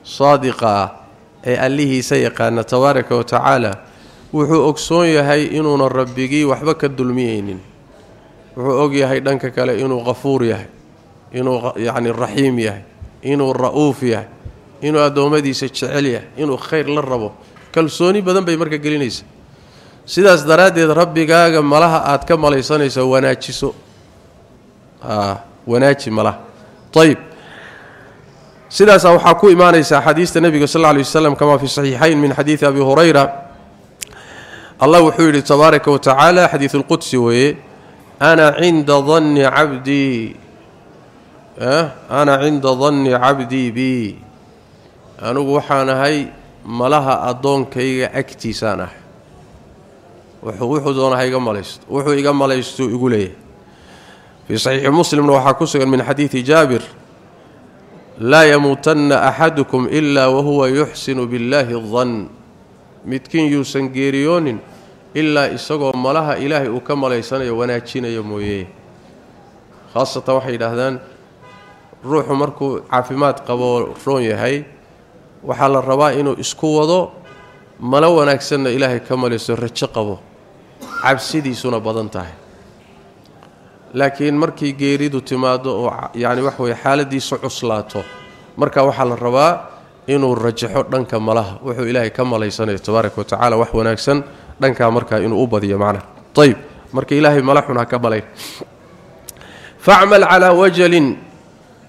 صادقا أي الله سيقان تبارك وتعالى و هو اغسون يحي إنو ربغي وحبه كدلمينين و هو اوغ يحي دنك كلا إنو غفور يحي إنو يعني الرحيم يحي إنو الرؤوف يحي إنو ادومديس جعل يحي إنو خير لربو كالسوني بدن باي marka galinaysa sidaas daraadeed rabbigaaga malaha aad ka malaysanaysa wanaajiso ah wanaaji malaha طيب. Sidaasaa waxaa ku imaanaysa axaadiista nebiga sal lay waslam kamaa fi saxiixayn min xadiidi abi hurayra allah wuxuu yidhi tabaaraka wa tacaala xadiidu lqudsi weeye ana cinda danni cabdii ana cinda danni cabdii bi anigu waxaan ahay malaha addoonkayga agtiisaan ahay wuxuu doona ha iga malaysto wuxuu iga malaystuu igu leeyahay fii saxiixi muslimna waxaa ku sugan min xadiidi jaabir لا يموتن أحدكم إلا وهو يحسن بالله الظن. متكين يوسنغيريون إلا اسقوا ملها اله أو كملسان وناجينيو مويه خاصة وحيد هذان روحو مركو عافيمات قبور رون يحي وحال الربا إنو إسكو ودو ملو وناكسن اله كملسو رج قبو. عبسيدي سونه بدنتاه laakiin markii geeridu timaado oo yacni wax weye xaaladiisu cuslaato marka waxaa la rabaa inuu rajaxo dhanka malaha wuxuu ilaahay ka malaysanayo tabaaraka wa tacaala wax wanaagsan dhankaa markaa inuu u badiyo macnaha ayib marka ilaahay mala xun ha ka malayn facmal calaa wajalin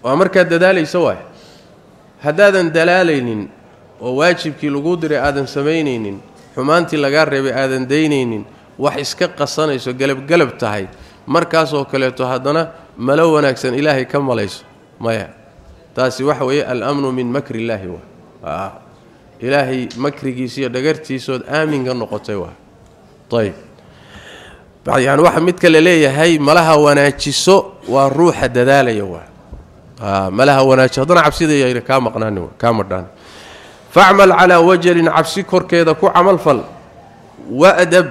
waa markaad dadaalaysa waay haddaadan dalaalaynin oo waajibkii laguu diray aadan samaynaynin xumaantii lagaa reebay aadan daynaynin wax iska qasanayso gelabgelab tahay markaasoo kaleeto haddana malo wanaagsan ilaahay ka malayso maya taasi waxa weeye al-amnu min makri illaahi waa ilaahay makrigiisa iyo dhagartiisood aaminka noqotay waa ayb yani waxa midka la leeyahay malaha wanaajiso waa ruuxa dadaalaya waa malaha wanaajiso haddana cabsidaya kaa maqnaani kaa madhaan facmal calaa wajalin cabsi korkeeda ku camalfal wadab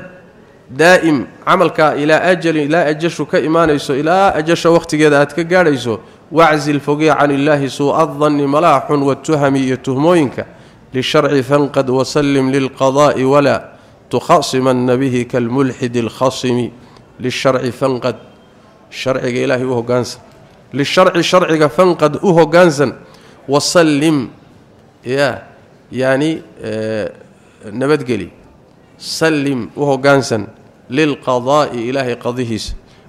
دائم عملك إلى أجل لا اجش كايمان يس إلى اجش وقتيه قال كغاريسو واعزل فوقي عن الله سوء الظن ملاح والتهم يتهمينك للشرع فانقد وسلم للقضاء ولا تخاصما به كالملحد الخاصم للشرع فانقد. شرع الله وهو غانس للشرع شرع فانقد وهو غانس وسلم. يا يعني آه، نبت قلي سلم وهو وهغانس للقضاء إله قضيه.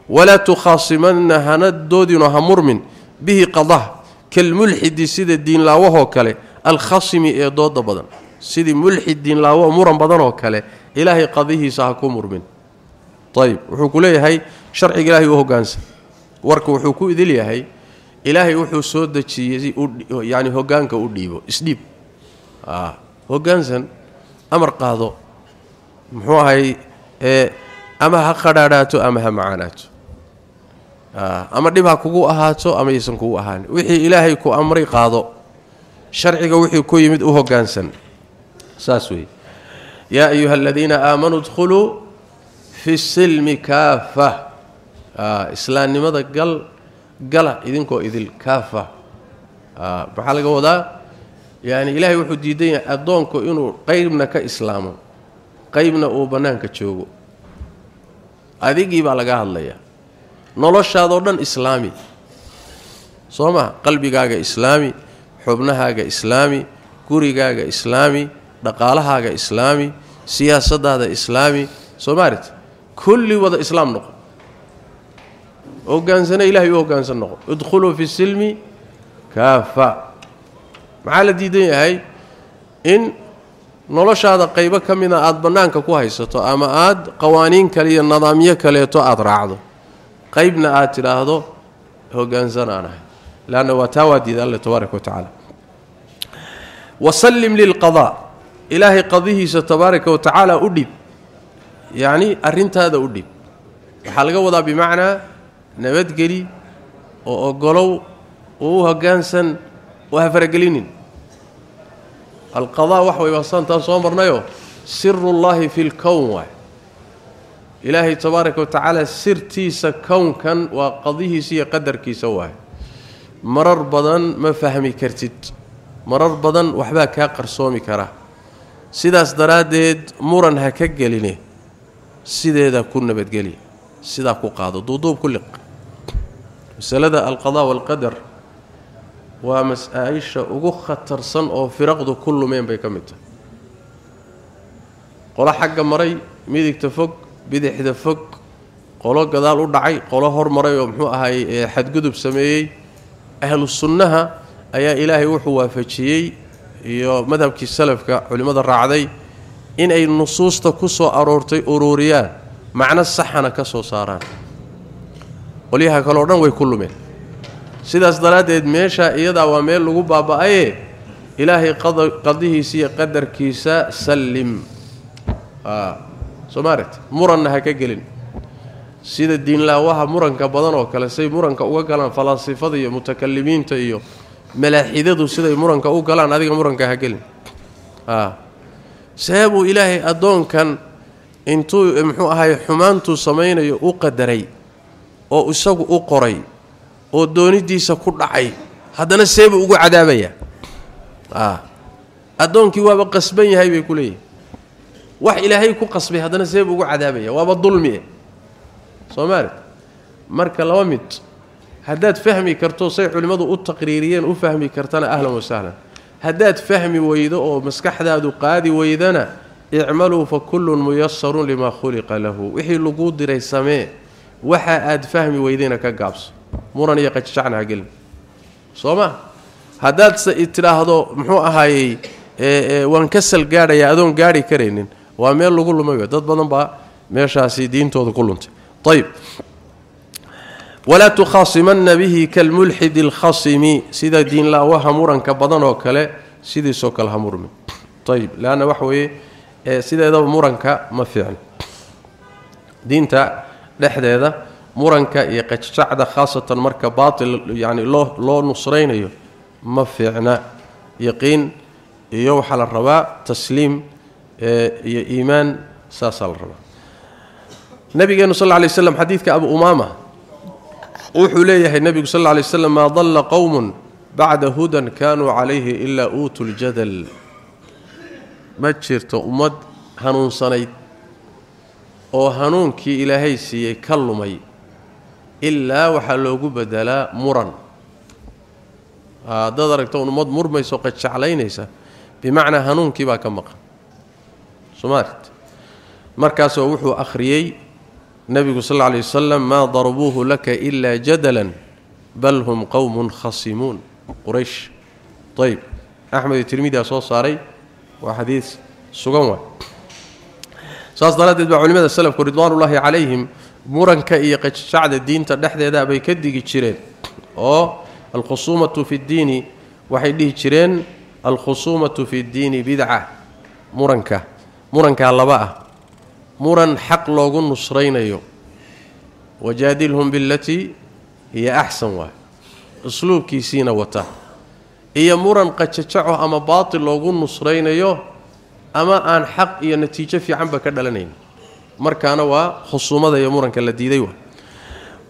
ولا تخاصمن هنددن همرمن به قضاء كالملحد سيد الدين لا وهو كله الخصم ادود إيه بدن. سيده ملحد الدين لا وهو مرن بدن أو كله إله قضيه ساكون مرمن. طيب وحو كله هي شرع إله وهو ورك وحو كو ادل يحي إله وحو سو دجيي يعني هو هغانك وديبو إسديب. آه هو هغانسن أمر قاضو. Muxuu ahay ama ha qadhaadhaato ama ha macaanaato ama dhib ha kugu ahaato ama yaysan kugu ahaan wixii ilaahay ku amray qaado sharciga wixii ku yimid u hoggaansan saas weeye yaa ayuha aladiina aamanuu dkhuluu fi silmi kaafa islaamnimada gal gala idinkoo idil kaafa maxaa laga wadaa yani ilaahay wuxuu diidan yahay addoonku inuu qeybna ka islaamo qeybna uu bannaanka joogo adigii baa laga hadlayaa noloshaadoo dhan islaami soo maa qalbigaaga islaami xubnahaaga islaami gurigaaga islaami dhaqaalahaaga islaami siyaasaddaada islaami soo maarit kulli wada islaam noqo hogaansana ilahay u hoggaansan noqo idkhuluu fi silmi kaafa maxaa la diidan yahay in noloshaada qaybo ka mida aada bannaanka ku haysato ama aada qawaaniin kale iyo nidaamyo kaleeto aada raacdo qaybna aad tidhaahdo hoggaansan aan ahay leanna waa taa waa diida alle tabaaraka wa tacaala wasallim lilqadaa ilaahay qadihiisa tabaaraka wa tacaala u dhib yacni arrintaada u dhib waxaa laga wadaa bimacnaa nabadgeli oo ogolow oo u hoggaansan oo ha faragelinin القضاء وحو يوصل تا سومرنايو سر الله في الكون إلهي تبارك وتعالى سرتيس كون كان وقضيه سي قدر كي سوا مرر بدن ما فهمي كرتيد مرر بدن وحبا كا قرسومي كرا. سداس دراديد مورن ها كغليني سيده دا كنبت غلي سيده كو قادو دودوب كلق مساله القضاء والقدر. Ugu khatarsan oo firaqdu ku lumeen bay ka mid tahay qolo xagga maray midigta fog bidixda fog qolo gadaal u dhacay qolo hormaray oo muxuu ahay xadgudub sameeyey ahlu sunnaha ayaa ilaahay wuxuu waafajiyey iyo madhabkii salafka culimmada raacday inay nusuusta ku soo aroortay ururiyaan macno saxana ka soo saaraan qolyaha kale o dhan way ku lumeen sidaas daraaddeed meesha iyadaa waa meel lagu baaba'aye ilaahay qadihiisa iyo qadarkiisa sallim soo maaragta muranna ha ka gelin sida diinlaawaha muranka badan oo kale say muranka uga galaan falaasifada iyo mutakalimiinta iyo malaaxidadu siday muranka u galaan adiga muranka ha gelin seebuu ilaahay addoonkan intuu muxuu ahay xumaantuu samaynayo u qadaray oo isagu u qoray oo doonidiisa ku dhacay haddana seebuu ugu cadaabayaa addoonkii waaba qasban yahay bay ku leeyihin wax ilaahay ku qasbay haddana seebuu ugu cadaabaya waaba dulmie soo maalit marka laba mid haddaad fahmi karto say culimmadu u taqriiriyeen u fahmi kartana ahlan wa sahlan haddaad fahmi weydo oo maskaxdaadu qaadi weydana icmaluu fa kullun muyasarun limaa khuliqa lahu wixii laguu diray samee waxa aad fahmi weydayna ka gaabso muran iyo qajjacna ha gelin soo ma haddaadse tidhaahdo muxuu ahaayey waan ka sal gaadhayaa adoon gaadhi karaynin waa meel lagu lumay dad badan baa meeshaasi diintooda ku luntay ayb walaa tukhaasimanna bihi kalmulxidi alkhasimi sida diinlaawaha muranka badan oo kale sidiisoo kale ha murmi ayb leanna waxa weeye sideedaba muranka ma fiicno diinta dhexdeeda muranka iyo qajjacda khaasatan marka baatil yani loo loo nusraynayo ma fiicna yaqiin iyo waxaa la rabaa tasliim iyo iimaan saasaa la rabaa nabigeenu sal lla lay slam xadiidka abu umaama wuxuu leeyahay nebigu sal lla lay slam maa dalla qowmun bacda hudan kaanuu calayhi ilaa uutuu ljadal ma jirto ummad hanuunsanayd oo hanuunkii ilaahay siiyey ka lumay إلا وحلوغو بدلا مرن. آه، هذا دركتو ما يسوق قد شعلينيسا بمعنى هنون كي با كمق سمارت. مركز ووحو أخريي. النبي صلى الله عليه وسلم ما ضربوه لك إلا جدلا بل هم قوم خصمون. قريش. طيب. أحمد الترمذي اصو صاري. وحديث سغنوا صاص دلت بعلماء السلف رضوان الله عليهم. Muranka iyo qajacda diinta dhexdeeda bay ka digi jireen oo alkhusuumatu fi ddiini waxay dhihi jireen alkhusuumatu fi ddiini bidca muranka murankaa laba ah muran xaq loogu nusraynayo wajaadilhum bilatii hiya axsan waay usluubkiisiina wata iyo muran qajajaco ama baatil loogu nusraynayo ama aan xaq iyo natiijo fiicanba ka dhalanayn markaana waa khusuumada iyo muranka la diiday wa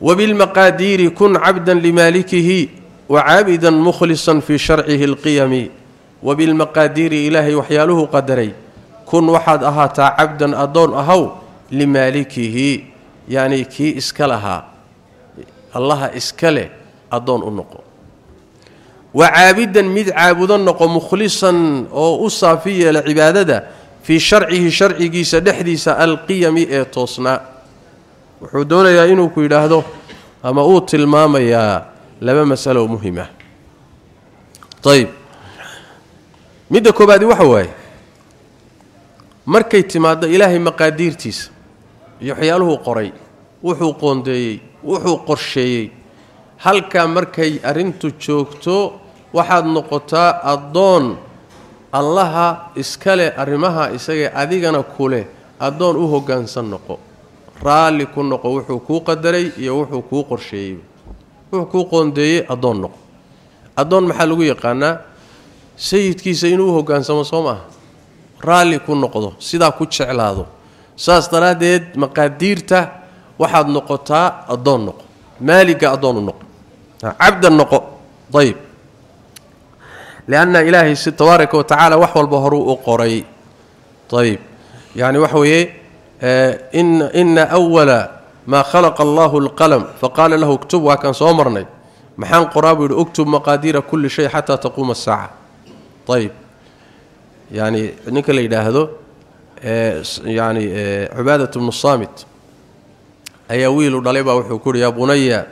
wabilmaqaadiiri kun cabdan limaalikihi wa caabidan mukhlisan fii sharcihi alqiyami wabilmaqaadiiri ilaahay waxyaaluhu qadaray kun waxaad ahaataa cabdan addoon ahaw limaalikihi yacnii kii iska lahaa allaha iska leh addoon u noqo wa caabidan mid caabudo noqo mukhlisan oo u saafi yeela cibaadada في شرعه شرعي جيسا دحديسا القيم اي توسنا وحو يا إنو كو يلاهدو أما أوت تلماما يا لبا مسألة مهمة. طيب مدة كوبادي وحواي مركي تماد إلهي مقادير تيس. يحياله قري وحو قوندي وحو قرشي. هل كان مركي أرنتو تشوكتو وحد نقطة الدون allaha iska leh arrimaha isagee adigana ku leh addoon u hoggaansan noqo raalli ku noqo wuxuu kuu qadaray iyo wuxuu kuu qorsheeyey wuxuu kuu qoondeeyey addoon noqo addoon maxaa lagu yaqaanaa sayidkiisa inuu hoggaansamo soo maaha raalli ku noqdo sidaa ku jeclaado saas daraaddeed maqaadiirta waxaad noqotaa addoon noqo maaliga addoon u noqo cabdan noqo ayb لأن إلهي تبارك وتعالى وحو البهرو قري. طيب يعني وحو إيه؟ آه، ان إن أول ما خلق الله القلم فقال له اكتب وكان سومرني مخان قراب اكتب مقادير كل شيء حتى تقوم الساعة. طيب يعني نكل إلى هذا آه، يعني آه، عبادة من الصامت. اي ويل ضليبه وحو كوريا بنيه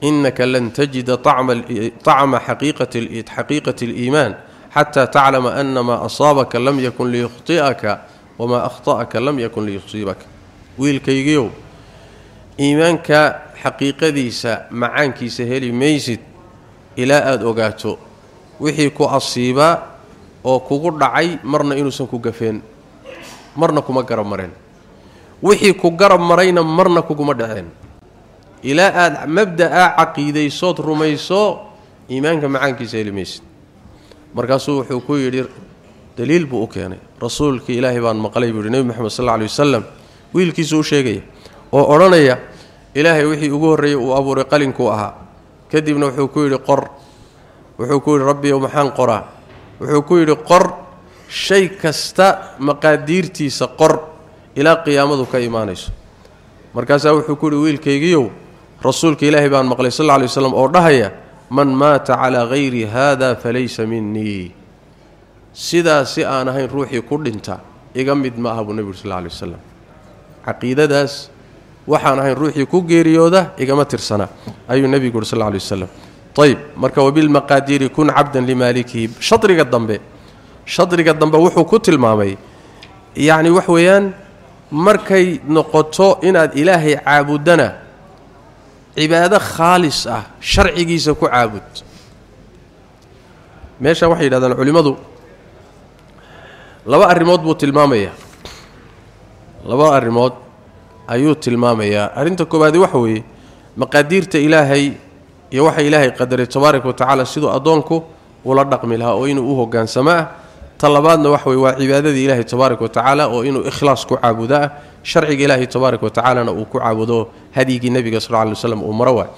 inaka lan tajida طacma xaqiiqati اliimaan xataa taclama ana maa asaabaka lam yakun liyukhطi'aka wamaa akhta'aka lam yakun liyusiibaka wiilkaygiiow iimaanka xaqiiqadiisa macaankiisa heli maysid ilaa aada ogaato wixii ku asiibaa oo kugu dhacay marna inuusan ku gafeen marna kuma garab mareen wixii ku garab marayna marna kuguma dhaceen ilaa aada mabda'a caqiidaysood rumayso iimaanka macaankiisa heli maysid markaasuu wuxuu ku yidhi daliil buu u keenay rasuulkii ilaahay baan maqlay buu yidhi nebi moxamed sal alay wasalam wiilkiisuu u sheegaya oo odhanaya ilaahay wixii ugu horreeyey uu abuuray qalinkuu ahaa kadibna wuxuu ku yidhi qor wuxuu ku yidhi rabbiyow maxaan qoraa wuxuu ku yidhi qor shay kasta maqaadiirtiisa qor ilaa qiyaamadu ka imaanayso markaasaa wuxuu ku yidhi wiilkaygiiow rasuulka ilaahay baan maqlay sal lla lay waslam oo dhahaya man maata calaa hayri haada falaysa minii sidaa si aan ahayn ruuxii ku dhinta iga mid ma aha buu nebigu sal lla lay wasalam caqiidadaas waxaan ahayn ruuxii ku geeriyooda igama tirsana ayuu nebigu yuri sal lla lay wasalam ayb marka wabilmaqaadiiri kun cabdan limaalikihi shadriga dambe shadriga dambe wuxuu ku tilmaamay yacni wax weeyaan markay noqoto inaad ilaahay caabuddana عبادة خالصة شرعيس كو عابد. مشى وحي هذا العلماء لو ارمود بو تلماميا لو ارمود أيو تلماميا ارينتا كوبادي وحوي مقادير إلهي يا وحي إلهي قدري تبارك وتعالى سيدو أدونكو ولا دقمي لها أو إنو هو غانسما طلبادنا وحوي وعبادتي إلهي تبارك وتعالى أو إخلاص كو sharciga ilaahay tabaaraka wa tacaalana uu ku caabudo hadyigii nebiga sal ly slam uu maro waay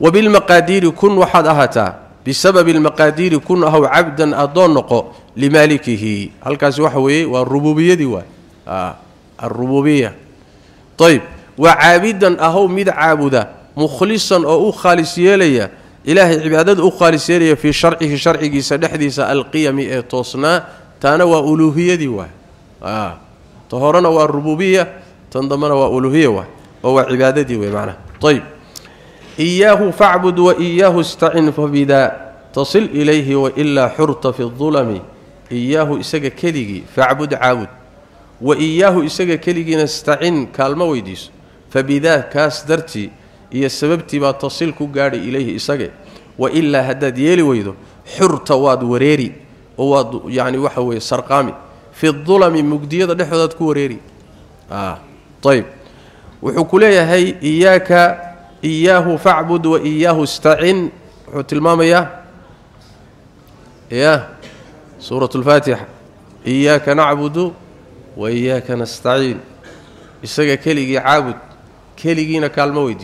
wabilmaqaadiiri kun waxaad ahaataa bisababi almaqaadiiri kun ahow cabdan addoon noqo limaalikihi halkaasi waxa weeye waa rububiyadii waay arububiya ayb waa caabidan ahow mid caabuda mukhlisan oo u khaalis yeelaya ilaahay cibaadada u khaalis yeelaya fii sharcihi sharcigiisa dhexdiisa alqiyami ee toosnaa taana waa uluuhiyadii waay طهورنا والربوبيه تنضمنا وألوهية وهو عبادتي ومعناه طيب. إياه فاعبد وإياه استعن فبدا تصل إليه والا حرت في الظلم. إياه اسغا كلغي فاعبد عاود وإياه اسغا كلغي نستعن كلمه ويديس. فبدا كاس درتي هي سببتي با تصل كو غاري إليه اسغا والا هدد يلي ويدو حرت واد وريري واد يعني وحوي سرقامي. في الظلم مجديده دخودات كو وريري آه. طيب. وحكوليه هي إياك إياه فاعبد وإياه استعن. إياه؟ إياه. سورة الفاتحة. إياك نعبد وإياك نستعين. اسغا كلغي عابد. كلغينا كلمه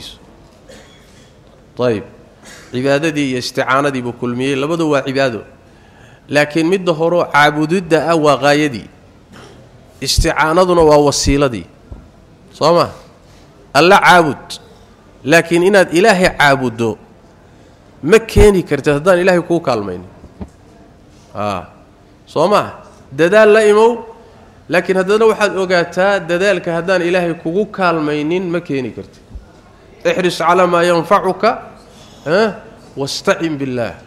طيب. عبادتي استعانتي بكل ميل. لبدو وعبادو لكن مد هورو عابودد أو غايدي استعانتنا وا وسيلتي صوما؟ الله عابد. لكن إن الاله عابدو ما كاني كرتي هدان الاله كو كالمين. آه. صوما؟ لا يمو لكن هدان واحد اوغاتا ددالك هدان الاله كو كالمينين ما كاني كرتي احرص على ما ينفعك. ها واستعن بالله.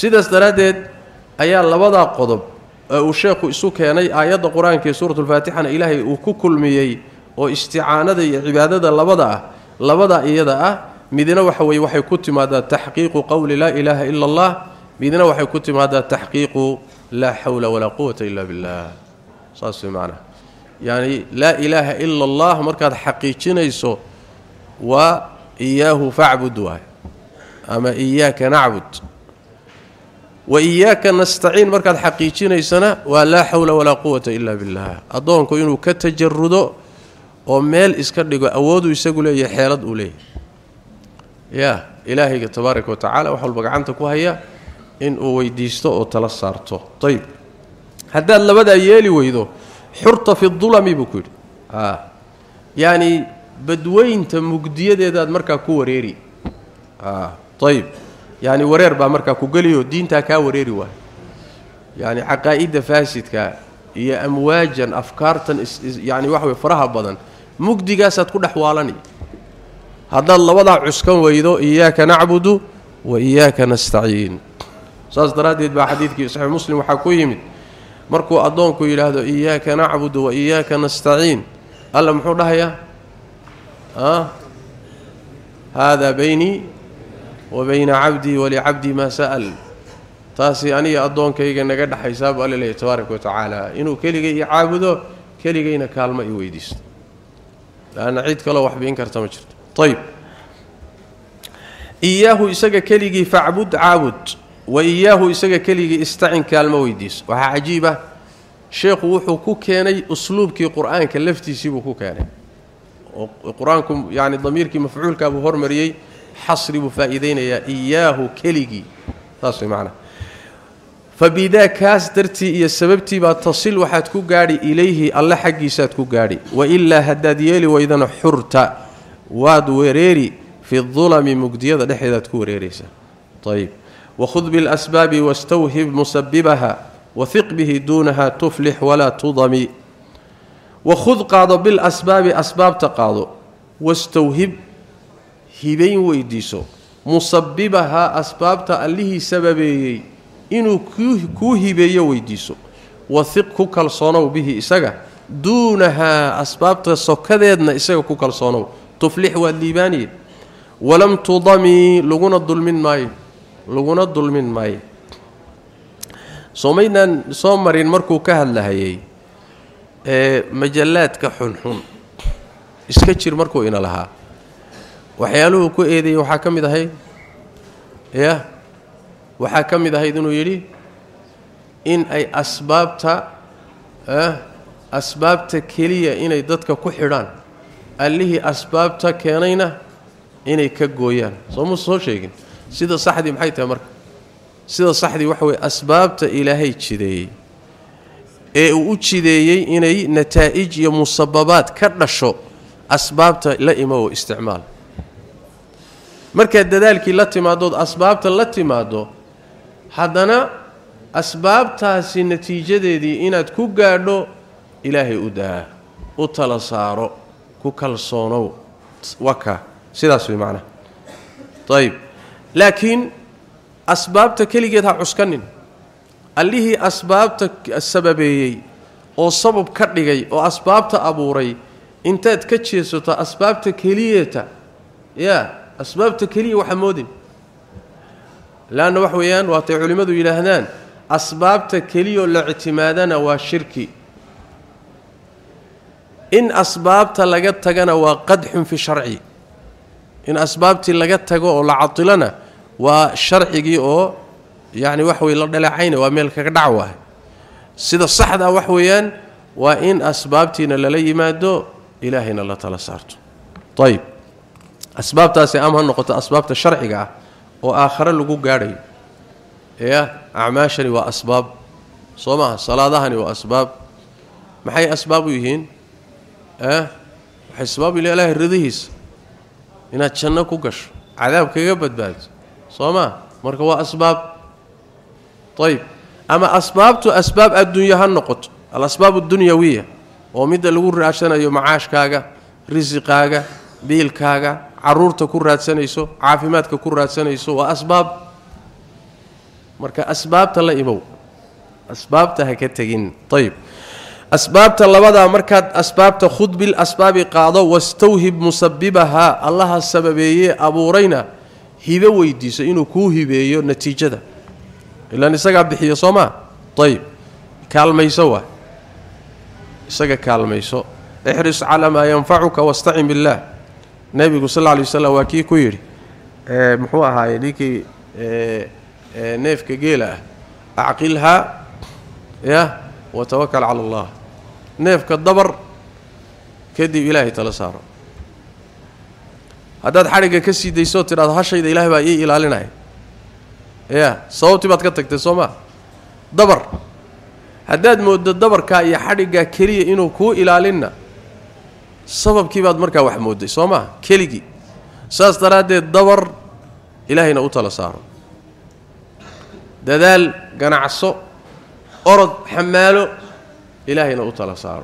Sidaas daraaddeed ayaa labadaa qodob ee uu sheekhu isu keenay aayadda qur-aanka ee suuratulfaatixana ilaahay uu ku kulmiyey oo isticaanada iyo cibaadada labada ah labada iyada ah midna waxa weye waxay ku timaadaa taxqiiqu qowli laa ilaaha ila allah midna waxay ku timaadaa taxqiiqu laa xawla walaa quwata ila billah saas way macnaha yacni laa ilaaha ila allah markaad xaqiijinayso waa iyaahu facbud ama iyaaka nacbud وإياك نستعين مركا الحقيقين يسنا ولا حول ولا قوة إلا بالله. أدوان كو ينو كتجرده وميل إسكرده أودو يساقو لي يحيرد أولي. يا إلهي تبارك وتعالى وحول بقى عنتك وهي إن أويديستو أو تلصارتو. طيب. هذا اللي بدأ يالي ويدو. حرطة في الظلم بكل. آه. يعني بدوين تمقدية داد مركا كوريري. آه. طيب. Yacni wareer baa markaa ku geliyo diintaa kaa wareeri waay yacni caqaa'idda faasidka iyo amwaajan afkaartan yani waxa wey faraha badan mugdigaasaad ku dhex waalani haddaad labadaa cuskan weydo iyaaka nacbudu wa iyaaka nastaciin saas daraaddeed baa xadiidkii saxiix muslim waxaa ku yimid markuu addoonku yidhaahdo iyaaka nacbudu wa iyaaka nastaciin alla muxuu dhahayaa haadaa beynii وبين عبدي ولعبدي ما سأل. تاسي أني أدون كيغه نغه حساب الله لله تبارك وتعالى. إنو كليغه يعابدو كليغه ان كالمه اي ويديست لأن عيد كلو واحد بين كرت ما طيب. إياه اسغه كليغي فاعبد عابد وإياه اسغه كليغي استعين كالمه ويديس. وها عجيبة شيخ وحو كو أسلوب كي قرآنك كلفتي سيبو كو كيناي وقرانكم يعني ضميركي مفعولك أبو هرمريي. حصري بفائدين يا إياه كلغي تاس معنى فبدا كاس درتي يا سببتي با تصل وحد إليه الله حقي ساد كو غاري. وإلا هداديلي وإذا حرته واد وريري في الظلم مجديه دخيدت كو ريريسا طيب. وخذ بالأسباب واستوهب مسببها. وثق به دونها تفلح ولا تضمي. وخذ قاض بالأسباب أسباب تقاض واستوهب هيبين ويديسو مسببها اسبابتا الله سببيه انو كو هيبيه ويديسو وثق كو كلسونو به اسغا دونها اسبابتا سوكدهدنا اسغا كو كلسونو تفلح والليباني ولم تضمي لغون الظلمين ماي لغون الظلمين ماي سومينا سومرين مركو كهدلهي اي مجلات كحنحن iska jir markoo ina waxyaaluhu ku eedeeyey waxaa ka mid ahayd ya waxaa ka mid ahayd inuu yidhi in ay asbaabta asbaabta keliya inay dadka ku xidhaan allihii asbaabta keenayna inay ka gooyaan soo muuse soo sheegin sida saxdii maxay tahay marka sida saxdii waxa weye asbaabta ilaahay jideeyey ee uu u jideeyey inay nataa'ij iyo musababaad ka dhasho asbaabta la imo oo isticmaal markaad dadaalkii la timaadood asbaabta la timaaddo haddana asbaabtaasi natiijadeedii inaad ku gaadho ilaahay u daa u tala saaro ku kalsoonow waka sidaas way macnaha ayib laakiin asbaabta keligeed ha cuskanin allihii asbaabta sababeeyey oo sabab ka dhigay oo asbaabta abuuray intaad ka jeesato asbaabta keliyata yaa asbaabta keliya waxa moodin laanna wax weeyaan waatay culimmadu yidhaahdaan asbaabta keliyao la ictimaadana waa shirki in asbaabta laga tagana waa qadxun fi sharci in asbaabtii laga tago oo la cadilana waa sharcigii oo yacni wax wey la dhaleecayna waa meel kaga dhac waahay sida saxdaa wax weeyaan waa in asbaabtiina lala yimaado ilaahayna la tala saarto ayib asbaabtaasi ama ha noqoto asbaabta sharciga ah oo aakhare lagu gaadhayo ya acmaashani waa asbaab soo maaha salaadahani waa asbaab maxay asbaab u yihiin waxay sabab ila ilaahay ridihiisa inaad janno ku gasho cadaab kaga badbaado soo maa marka waa asbaab ayib ama asbaabtu asbaab adduunye ha noqoto alasbaab addunyawiya oo midda lagu raadsanayo macaashkaaga risiqaaga biilkaaga caruurta ku raadsanayso caafimaadka ku raadsanayso waa asbaab marka asbaabta la imow asbaabta ha ka tegin ayib asbaabta labadaa markaad asbaabta khud bil asbaabi qaado wastawhib musabibahaa allaha sababeeyee abuurayna hibe weydiiso inuu kuu hibeeyo natiijada ilaan isagaa bixiyo soo maa ayib kaalmayso waa isaga kaalmayso ixris calaa maa yanfacuka wastacin billaah nebigu sal lla lay waslam waa kii ku yidhi muxuu ahaaye ninkii neefka geela ah acqilhaa yah watawakal cala allah neefka dabar kadib ilaahay tala saaro haddaad xadhigga ka sii daysoo tidhahdo hashayda ilaahay baa ii ilaalinaya ya sababtii baad ka tagtay soo maa dabar haddaad mooddo dabarkaa iyo xadhiggaa keliya inuu kuu ilaalinna سبب كي بعد مركا واخ مودي سوما كلغي ساس دراده دبر الهينا اوتلا صار دال قنعصو ارض حماله الهينا اوتلا صار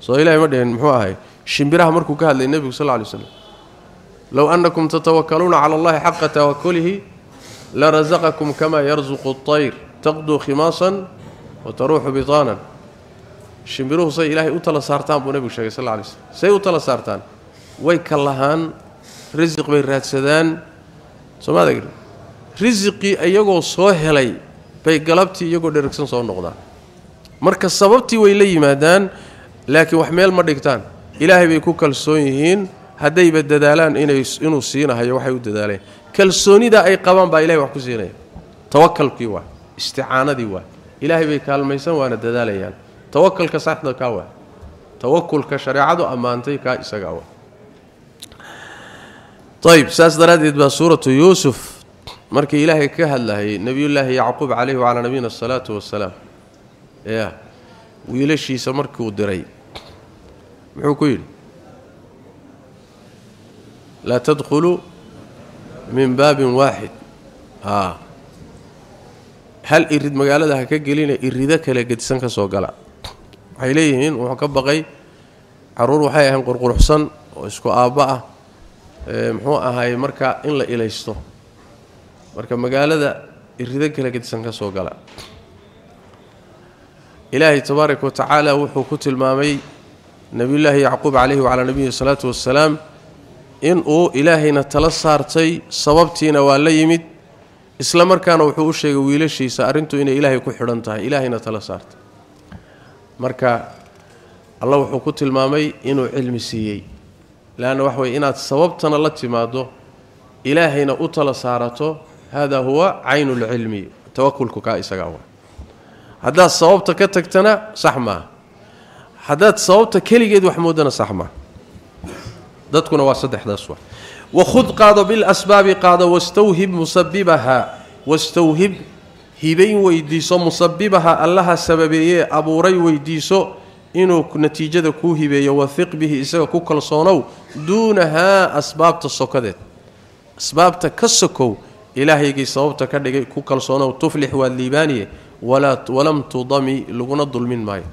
سو الهي مدين مخو اهي شيمبره مركو كهدل النبي صلى الله عليه وسلم لو انكم تتوكلون على الله حق توكله لرزقكم كما يرزق الطير تغدو خماصا وتروح بطانا shimbiruhu say ilaahay u tala saartaan buu nebigu sheegay sal lla lay slm say u tala saartaan way ka lahaan risiq bay raadsadaan soomaada gari risiqii iyagoo soo helay bay galabtii iyagoo dheragsan soo noqdaan marka sababtii way la yimaadaan laakiin wax meel ma dhigtaan ilaahay bay ku kalsoon yihiin haddayba dadaalaan inay inuu siinahayo waxay u dadaaleen kalsoonida ay qabaan baa ilahay wax ku siinaya tawakalkii waa isticaanadii waa ilaahay bay kaalmaysan waana dadaalayaan توكل كصحت دكاو توكل كشريعة امانتي كا اسغاو طيب ساس درادت بسوره يوسف. مركي إلهي الله نبي الله يعقوب عليه وعلى نبينا الصلاة والسلام. يا. ويلشي سمركو ديري مخو لا تدخلوا من باب واحد. ها. هل يريد مغالده كغلين يريد كلا قدسن كسو غلا waxay leeyihiin wuxuu ka baqay carruur waxay ahayn qurquruxsan oo isku aabba ah muxuu ahaay marka in la ilaysto marka magaalada irido kale gedisan ka soo gala ilaahay tabaaraka wa tacaala wuxuu ku tilmaamay nebiyullaahi yacquub calayhi wacalaa nabiyina salaatu wassalaam inuu ilaahayna tala saartay sababtiina waa la yimid isla markaana wuxuu u sheegay wiilashiisa arrintu inay ilaahay ku xidhan tahay ilaahayna tala saartay marka alla wuxuu ku tilmaamay inuu cilmi siiyey leanna waxa weye inaad sababtana la timaaddo ilaahayna u tala saarato hada huwa caynu lcilmi tawakulku kaa isagaa wa haddaad sababta ka tagtana sax maaha haddaad sababta keligeed wax moodana sax maaha dadkuna waa saddexdaas wa wakhud qaado bilasbaabi qaado wastawhib musabibahaa wastawhib hibayn weydiiso musabibaha allaha sababeeyee abuuray weydiiso inuu natiijada kuu hibeeyo wahiq bihi isaga ku kalsoonow duunahaa asbaabta sokadeed asbaabta ka sokow ilaahaygii sababta ka dhigay ku kalsoonow tuflix waad liibaaniye walam tudami laguna dulmin maayo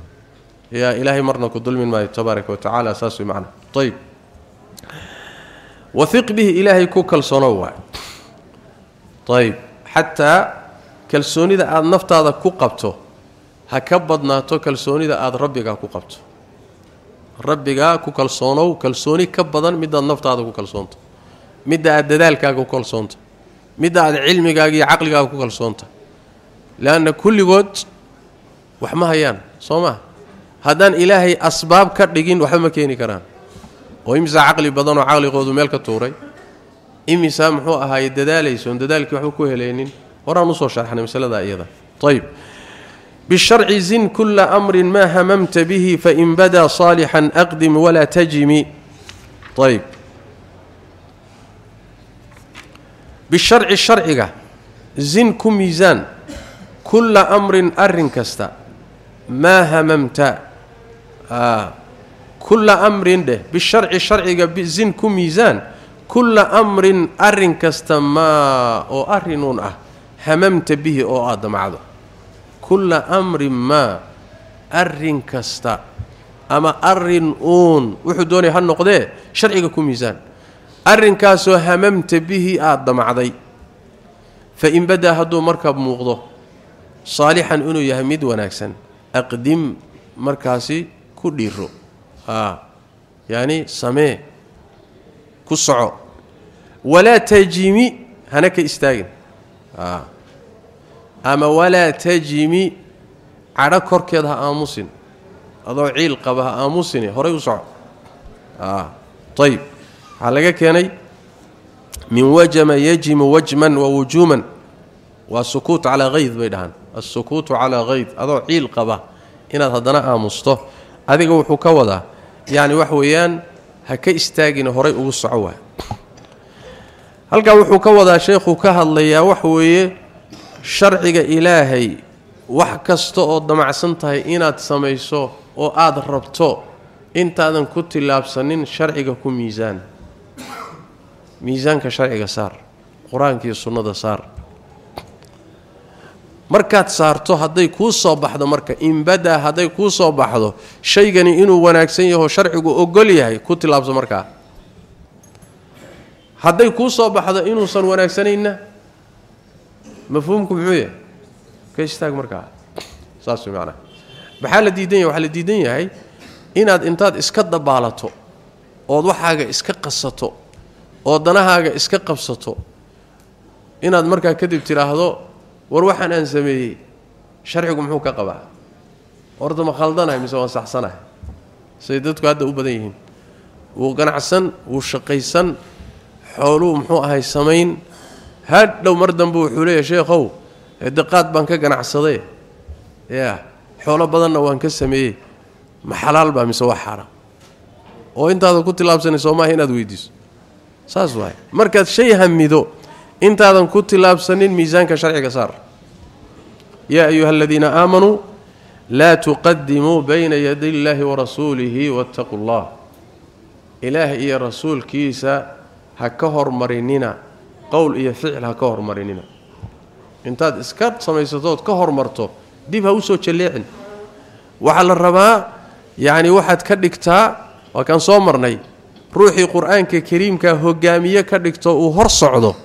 yaa ilaahay marna ku dulmin maayo tabaaraka wa tacaala saas way macna ayb wahiq bihi ilaahay ku kalsoonow waay ayb xataa kalsoonida aada naftaada ku qabto ha ka badnaato kalsoonida aada rabbigaa ku qabto rabbigaa ku kalsoonow kalsooni ka badan midaad naftaada ku kalsoonto midda aad dadaalkaaga ku kalsoonta midda aad cilmigaaga iyo caqligaaga ku kalsoonta leanna kulligood wax ma hayaan soo maa haddaan ilaahay asbaab ka dhigin waxba ma keeni karaan oo imisaa caqli badanoo caqligoodu meel ka tuuray imisaa muxuu ahaaye dadaalaysoon dadaalkii waxba ku helaynin ورانا نصور شرحنا يعني مسألة ذا أيضا طيب. بالشرع زن كل أمر ما هممت به فإن بدا صالحا أقدم ولا تجم. طيب. بالشرع الشرعي زن كميزان كل أمر ارنكستا ما هممت. آه. كل أمر ده بالشرع الشرعي زن كميزان كل أمر ارنكستا ما أو أرنون أه. Hamamta bihi oo aad damacdo kulla amrin maa arrin kasta ama arrin uun wuxuu doonaya ha noqdee sharciga ku miisaan arrinkaasoo hamamta bihi aada damacday fa in badaa hadduu markaa muuqdo saalixan inuu yahay mid wanaagsan aqdim markaasi ku dhiiro yacni samee ku soco walaa tajimi hana ka istaagin أما ولا تجمي على كركدها اموسن ادو عيل قبه اموسن هري وصو آه. طيب. على كاني من وجم يجم وجما ووجوما. والسكوت على غيظ بيدان السكوت على غيظ. ادو عيل قبه إن هدنا امستو ادiga هذا ka wada يعني وحويان weeyaan haka istaagin hore ugu socowa halka wuxuu ka wada sheekhu sharciga ilaahay wax kasta oo damacsan tahay inaad samayso oo aada rabto intaadan ku tillaabsanin sharciga ku miisaan. Miisaanka sharciga saar qur'aanka iyo sunnada saar. Markaad saarto hadday kuu soo baxdo marka inbadaa hadday kuu soo baxdo shaygani inuu wanaagsan yaho sharcigu ogol yahay ku tillaabso markaa. Hadday kuu soo baxdo inuusan wanaagsanayna mafhuumku muxuu yahay ka istaag markaa saas macnaha maxaa la diidan yahay waxaa la diidan yahay inaad intaad iska dabaalato ood waxaaga iska qasato oo danahaaga iska qabsato inaad markaa kadib tidhaahdo war waxaan aan sameeyey sharcigu muxuu ka qabaa horta ma khaldanahay mise waan saxsanahay siday dadku hadda u badan yihiin wuu ganacsan wuu shaqaysan xooluu muxuu ahay samayn هاد لو مردم بو خوليه شيخو دقات بان كغنعصدي يا خوله بدن وان كسمي ما حلال با مسو حرام. وانت إنت اد كنتلابسني سو ما هين اد ويديس ساس واي. مركه شي هميدو إنت اد كنتلابسنين ميزانك شرعك صار يا أيها الذين آمنوا لا تقدموا بين يدي الله ورسوله واتقوا الله. إلهي يا رسول كيسا هكهر مرينينا qowl iyo ficil ha ka hormarinina intaad iska samaysatood ka hormarto dib ha usoo jalleecin waxaa la rabaa yacni waxaad ka dhigtaa waa kaan soo marnay ruuxii qur-aanka kariimkaa hogaamiye ka dhigto uu hor socdo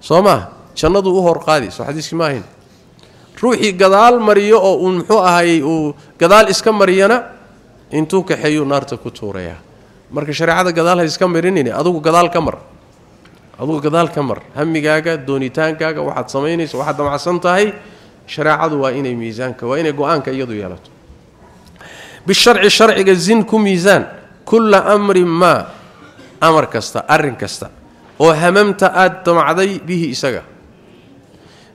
soo maa jannaduu u hor qaadi soo xadiiskii ma ahayn ruuxii gadaal mariyo oo uu muxuu ahayey uu gadaal iska mariyana intuu kaxeeyuu naarta ku tuurayaa marka shareecada gadaal ha iska marinini adugu gadaal ka mar adugu gadaal ka mar hamigaaga doonitaankaaga waxaad samaynaysa waxaad damacsan tahay shareecadu waa inay miisaanka waa inay go-aanka iyadu yeelato bisharci sharciga zin ku miisaan kulla amrin maa amar kasta arrin kasta oo hamamta aada damacday bihi isaga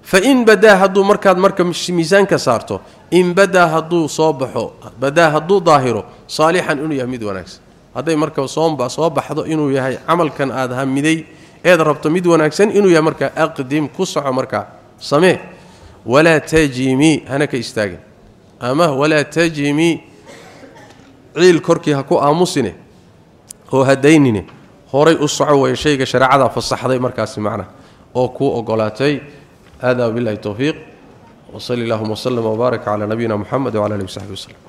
fa in badaa hadduu markaad marka miisaanka saarto in badaa hadduu soo baxo badaa hadduu daahiro saalixan inuu yahay mid wanaagsan hadday marka soomba soo baxdo inuu yahay camalkan aada hamiday ايد ربطو ميد وناغسن انو يا مركا أقدم كصو مركا. سمي ولا تجيمي. أنا استاغي أما ولا تجيمي. عيل كركي هكو اموسينه هو هدينني هوري اسعو وي شيغه شرعاده فصحدي مركا سمعنا. أو كو أو اوغلاتاي هذا بالله التوفيق. وصلي اللهم وسلم وبارك على نبينا محمد وعلى آله وصحبه وسلم.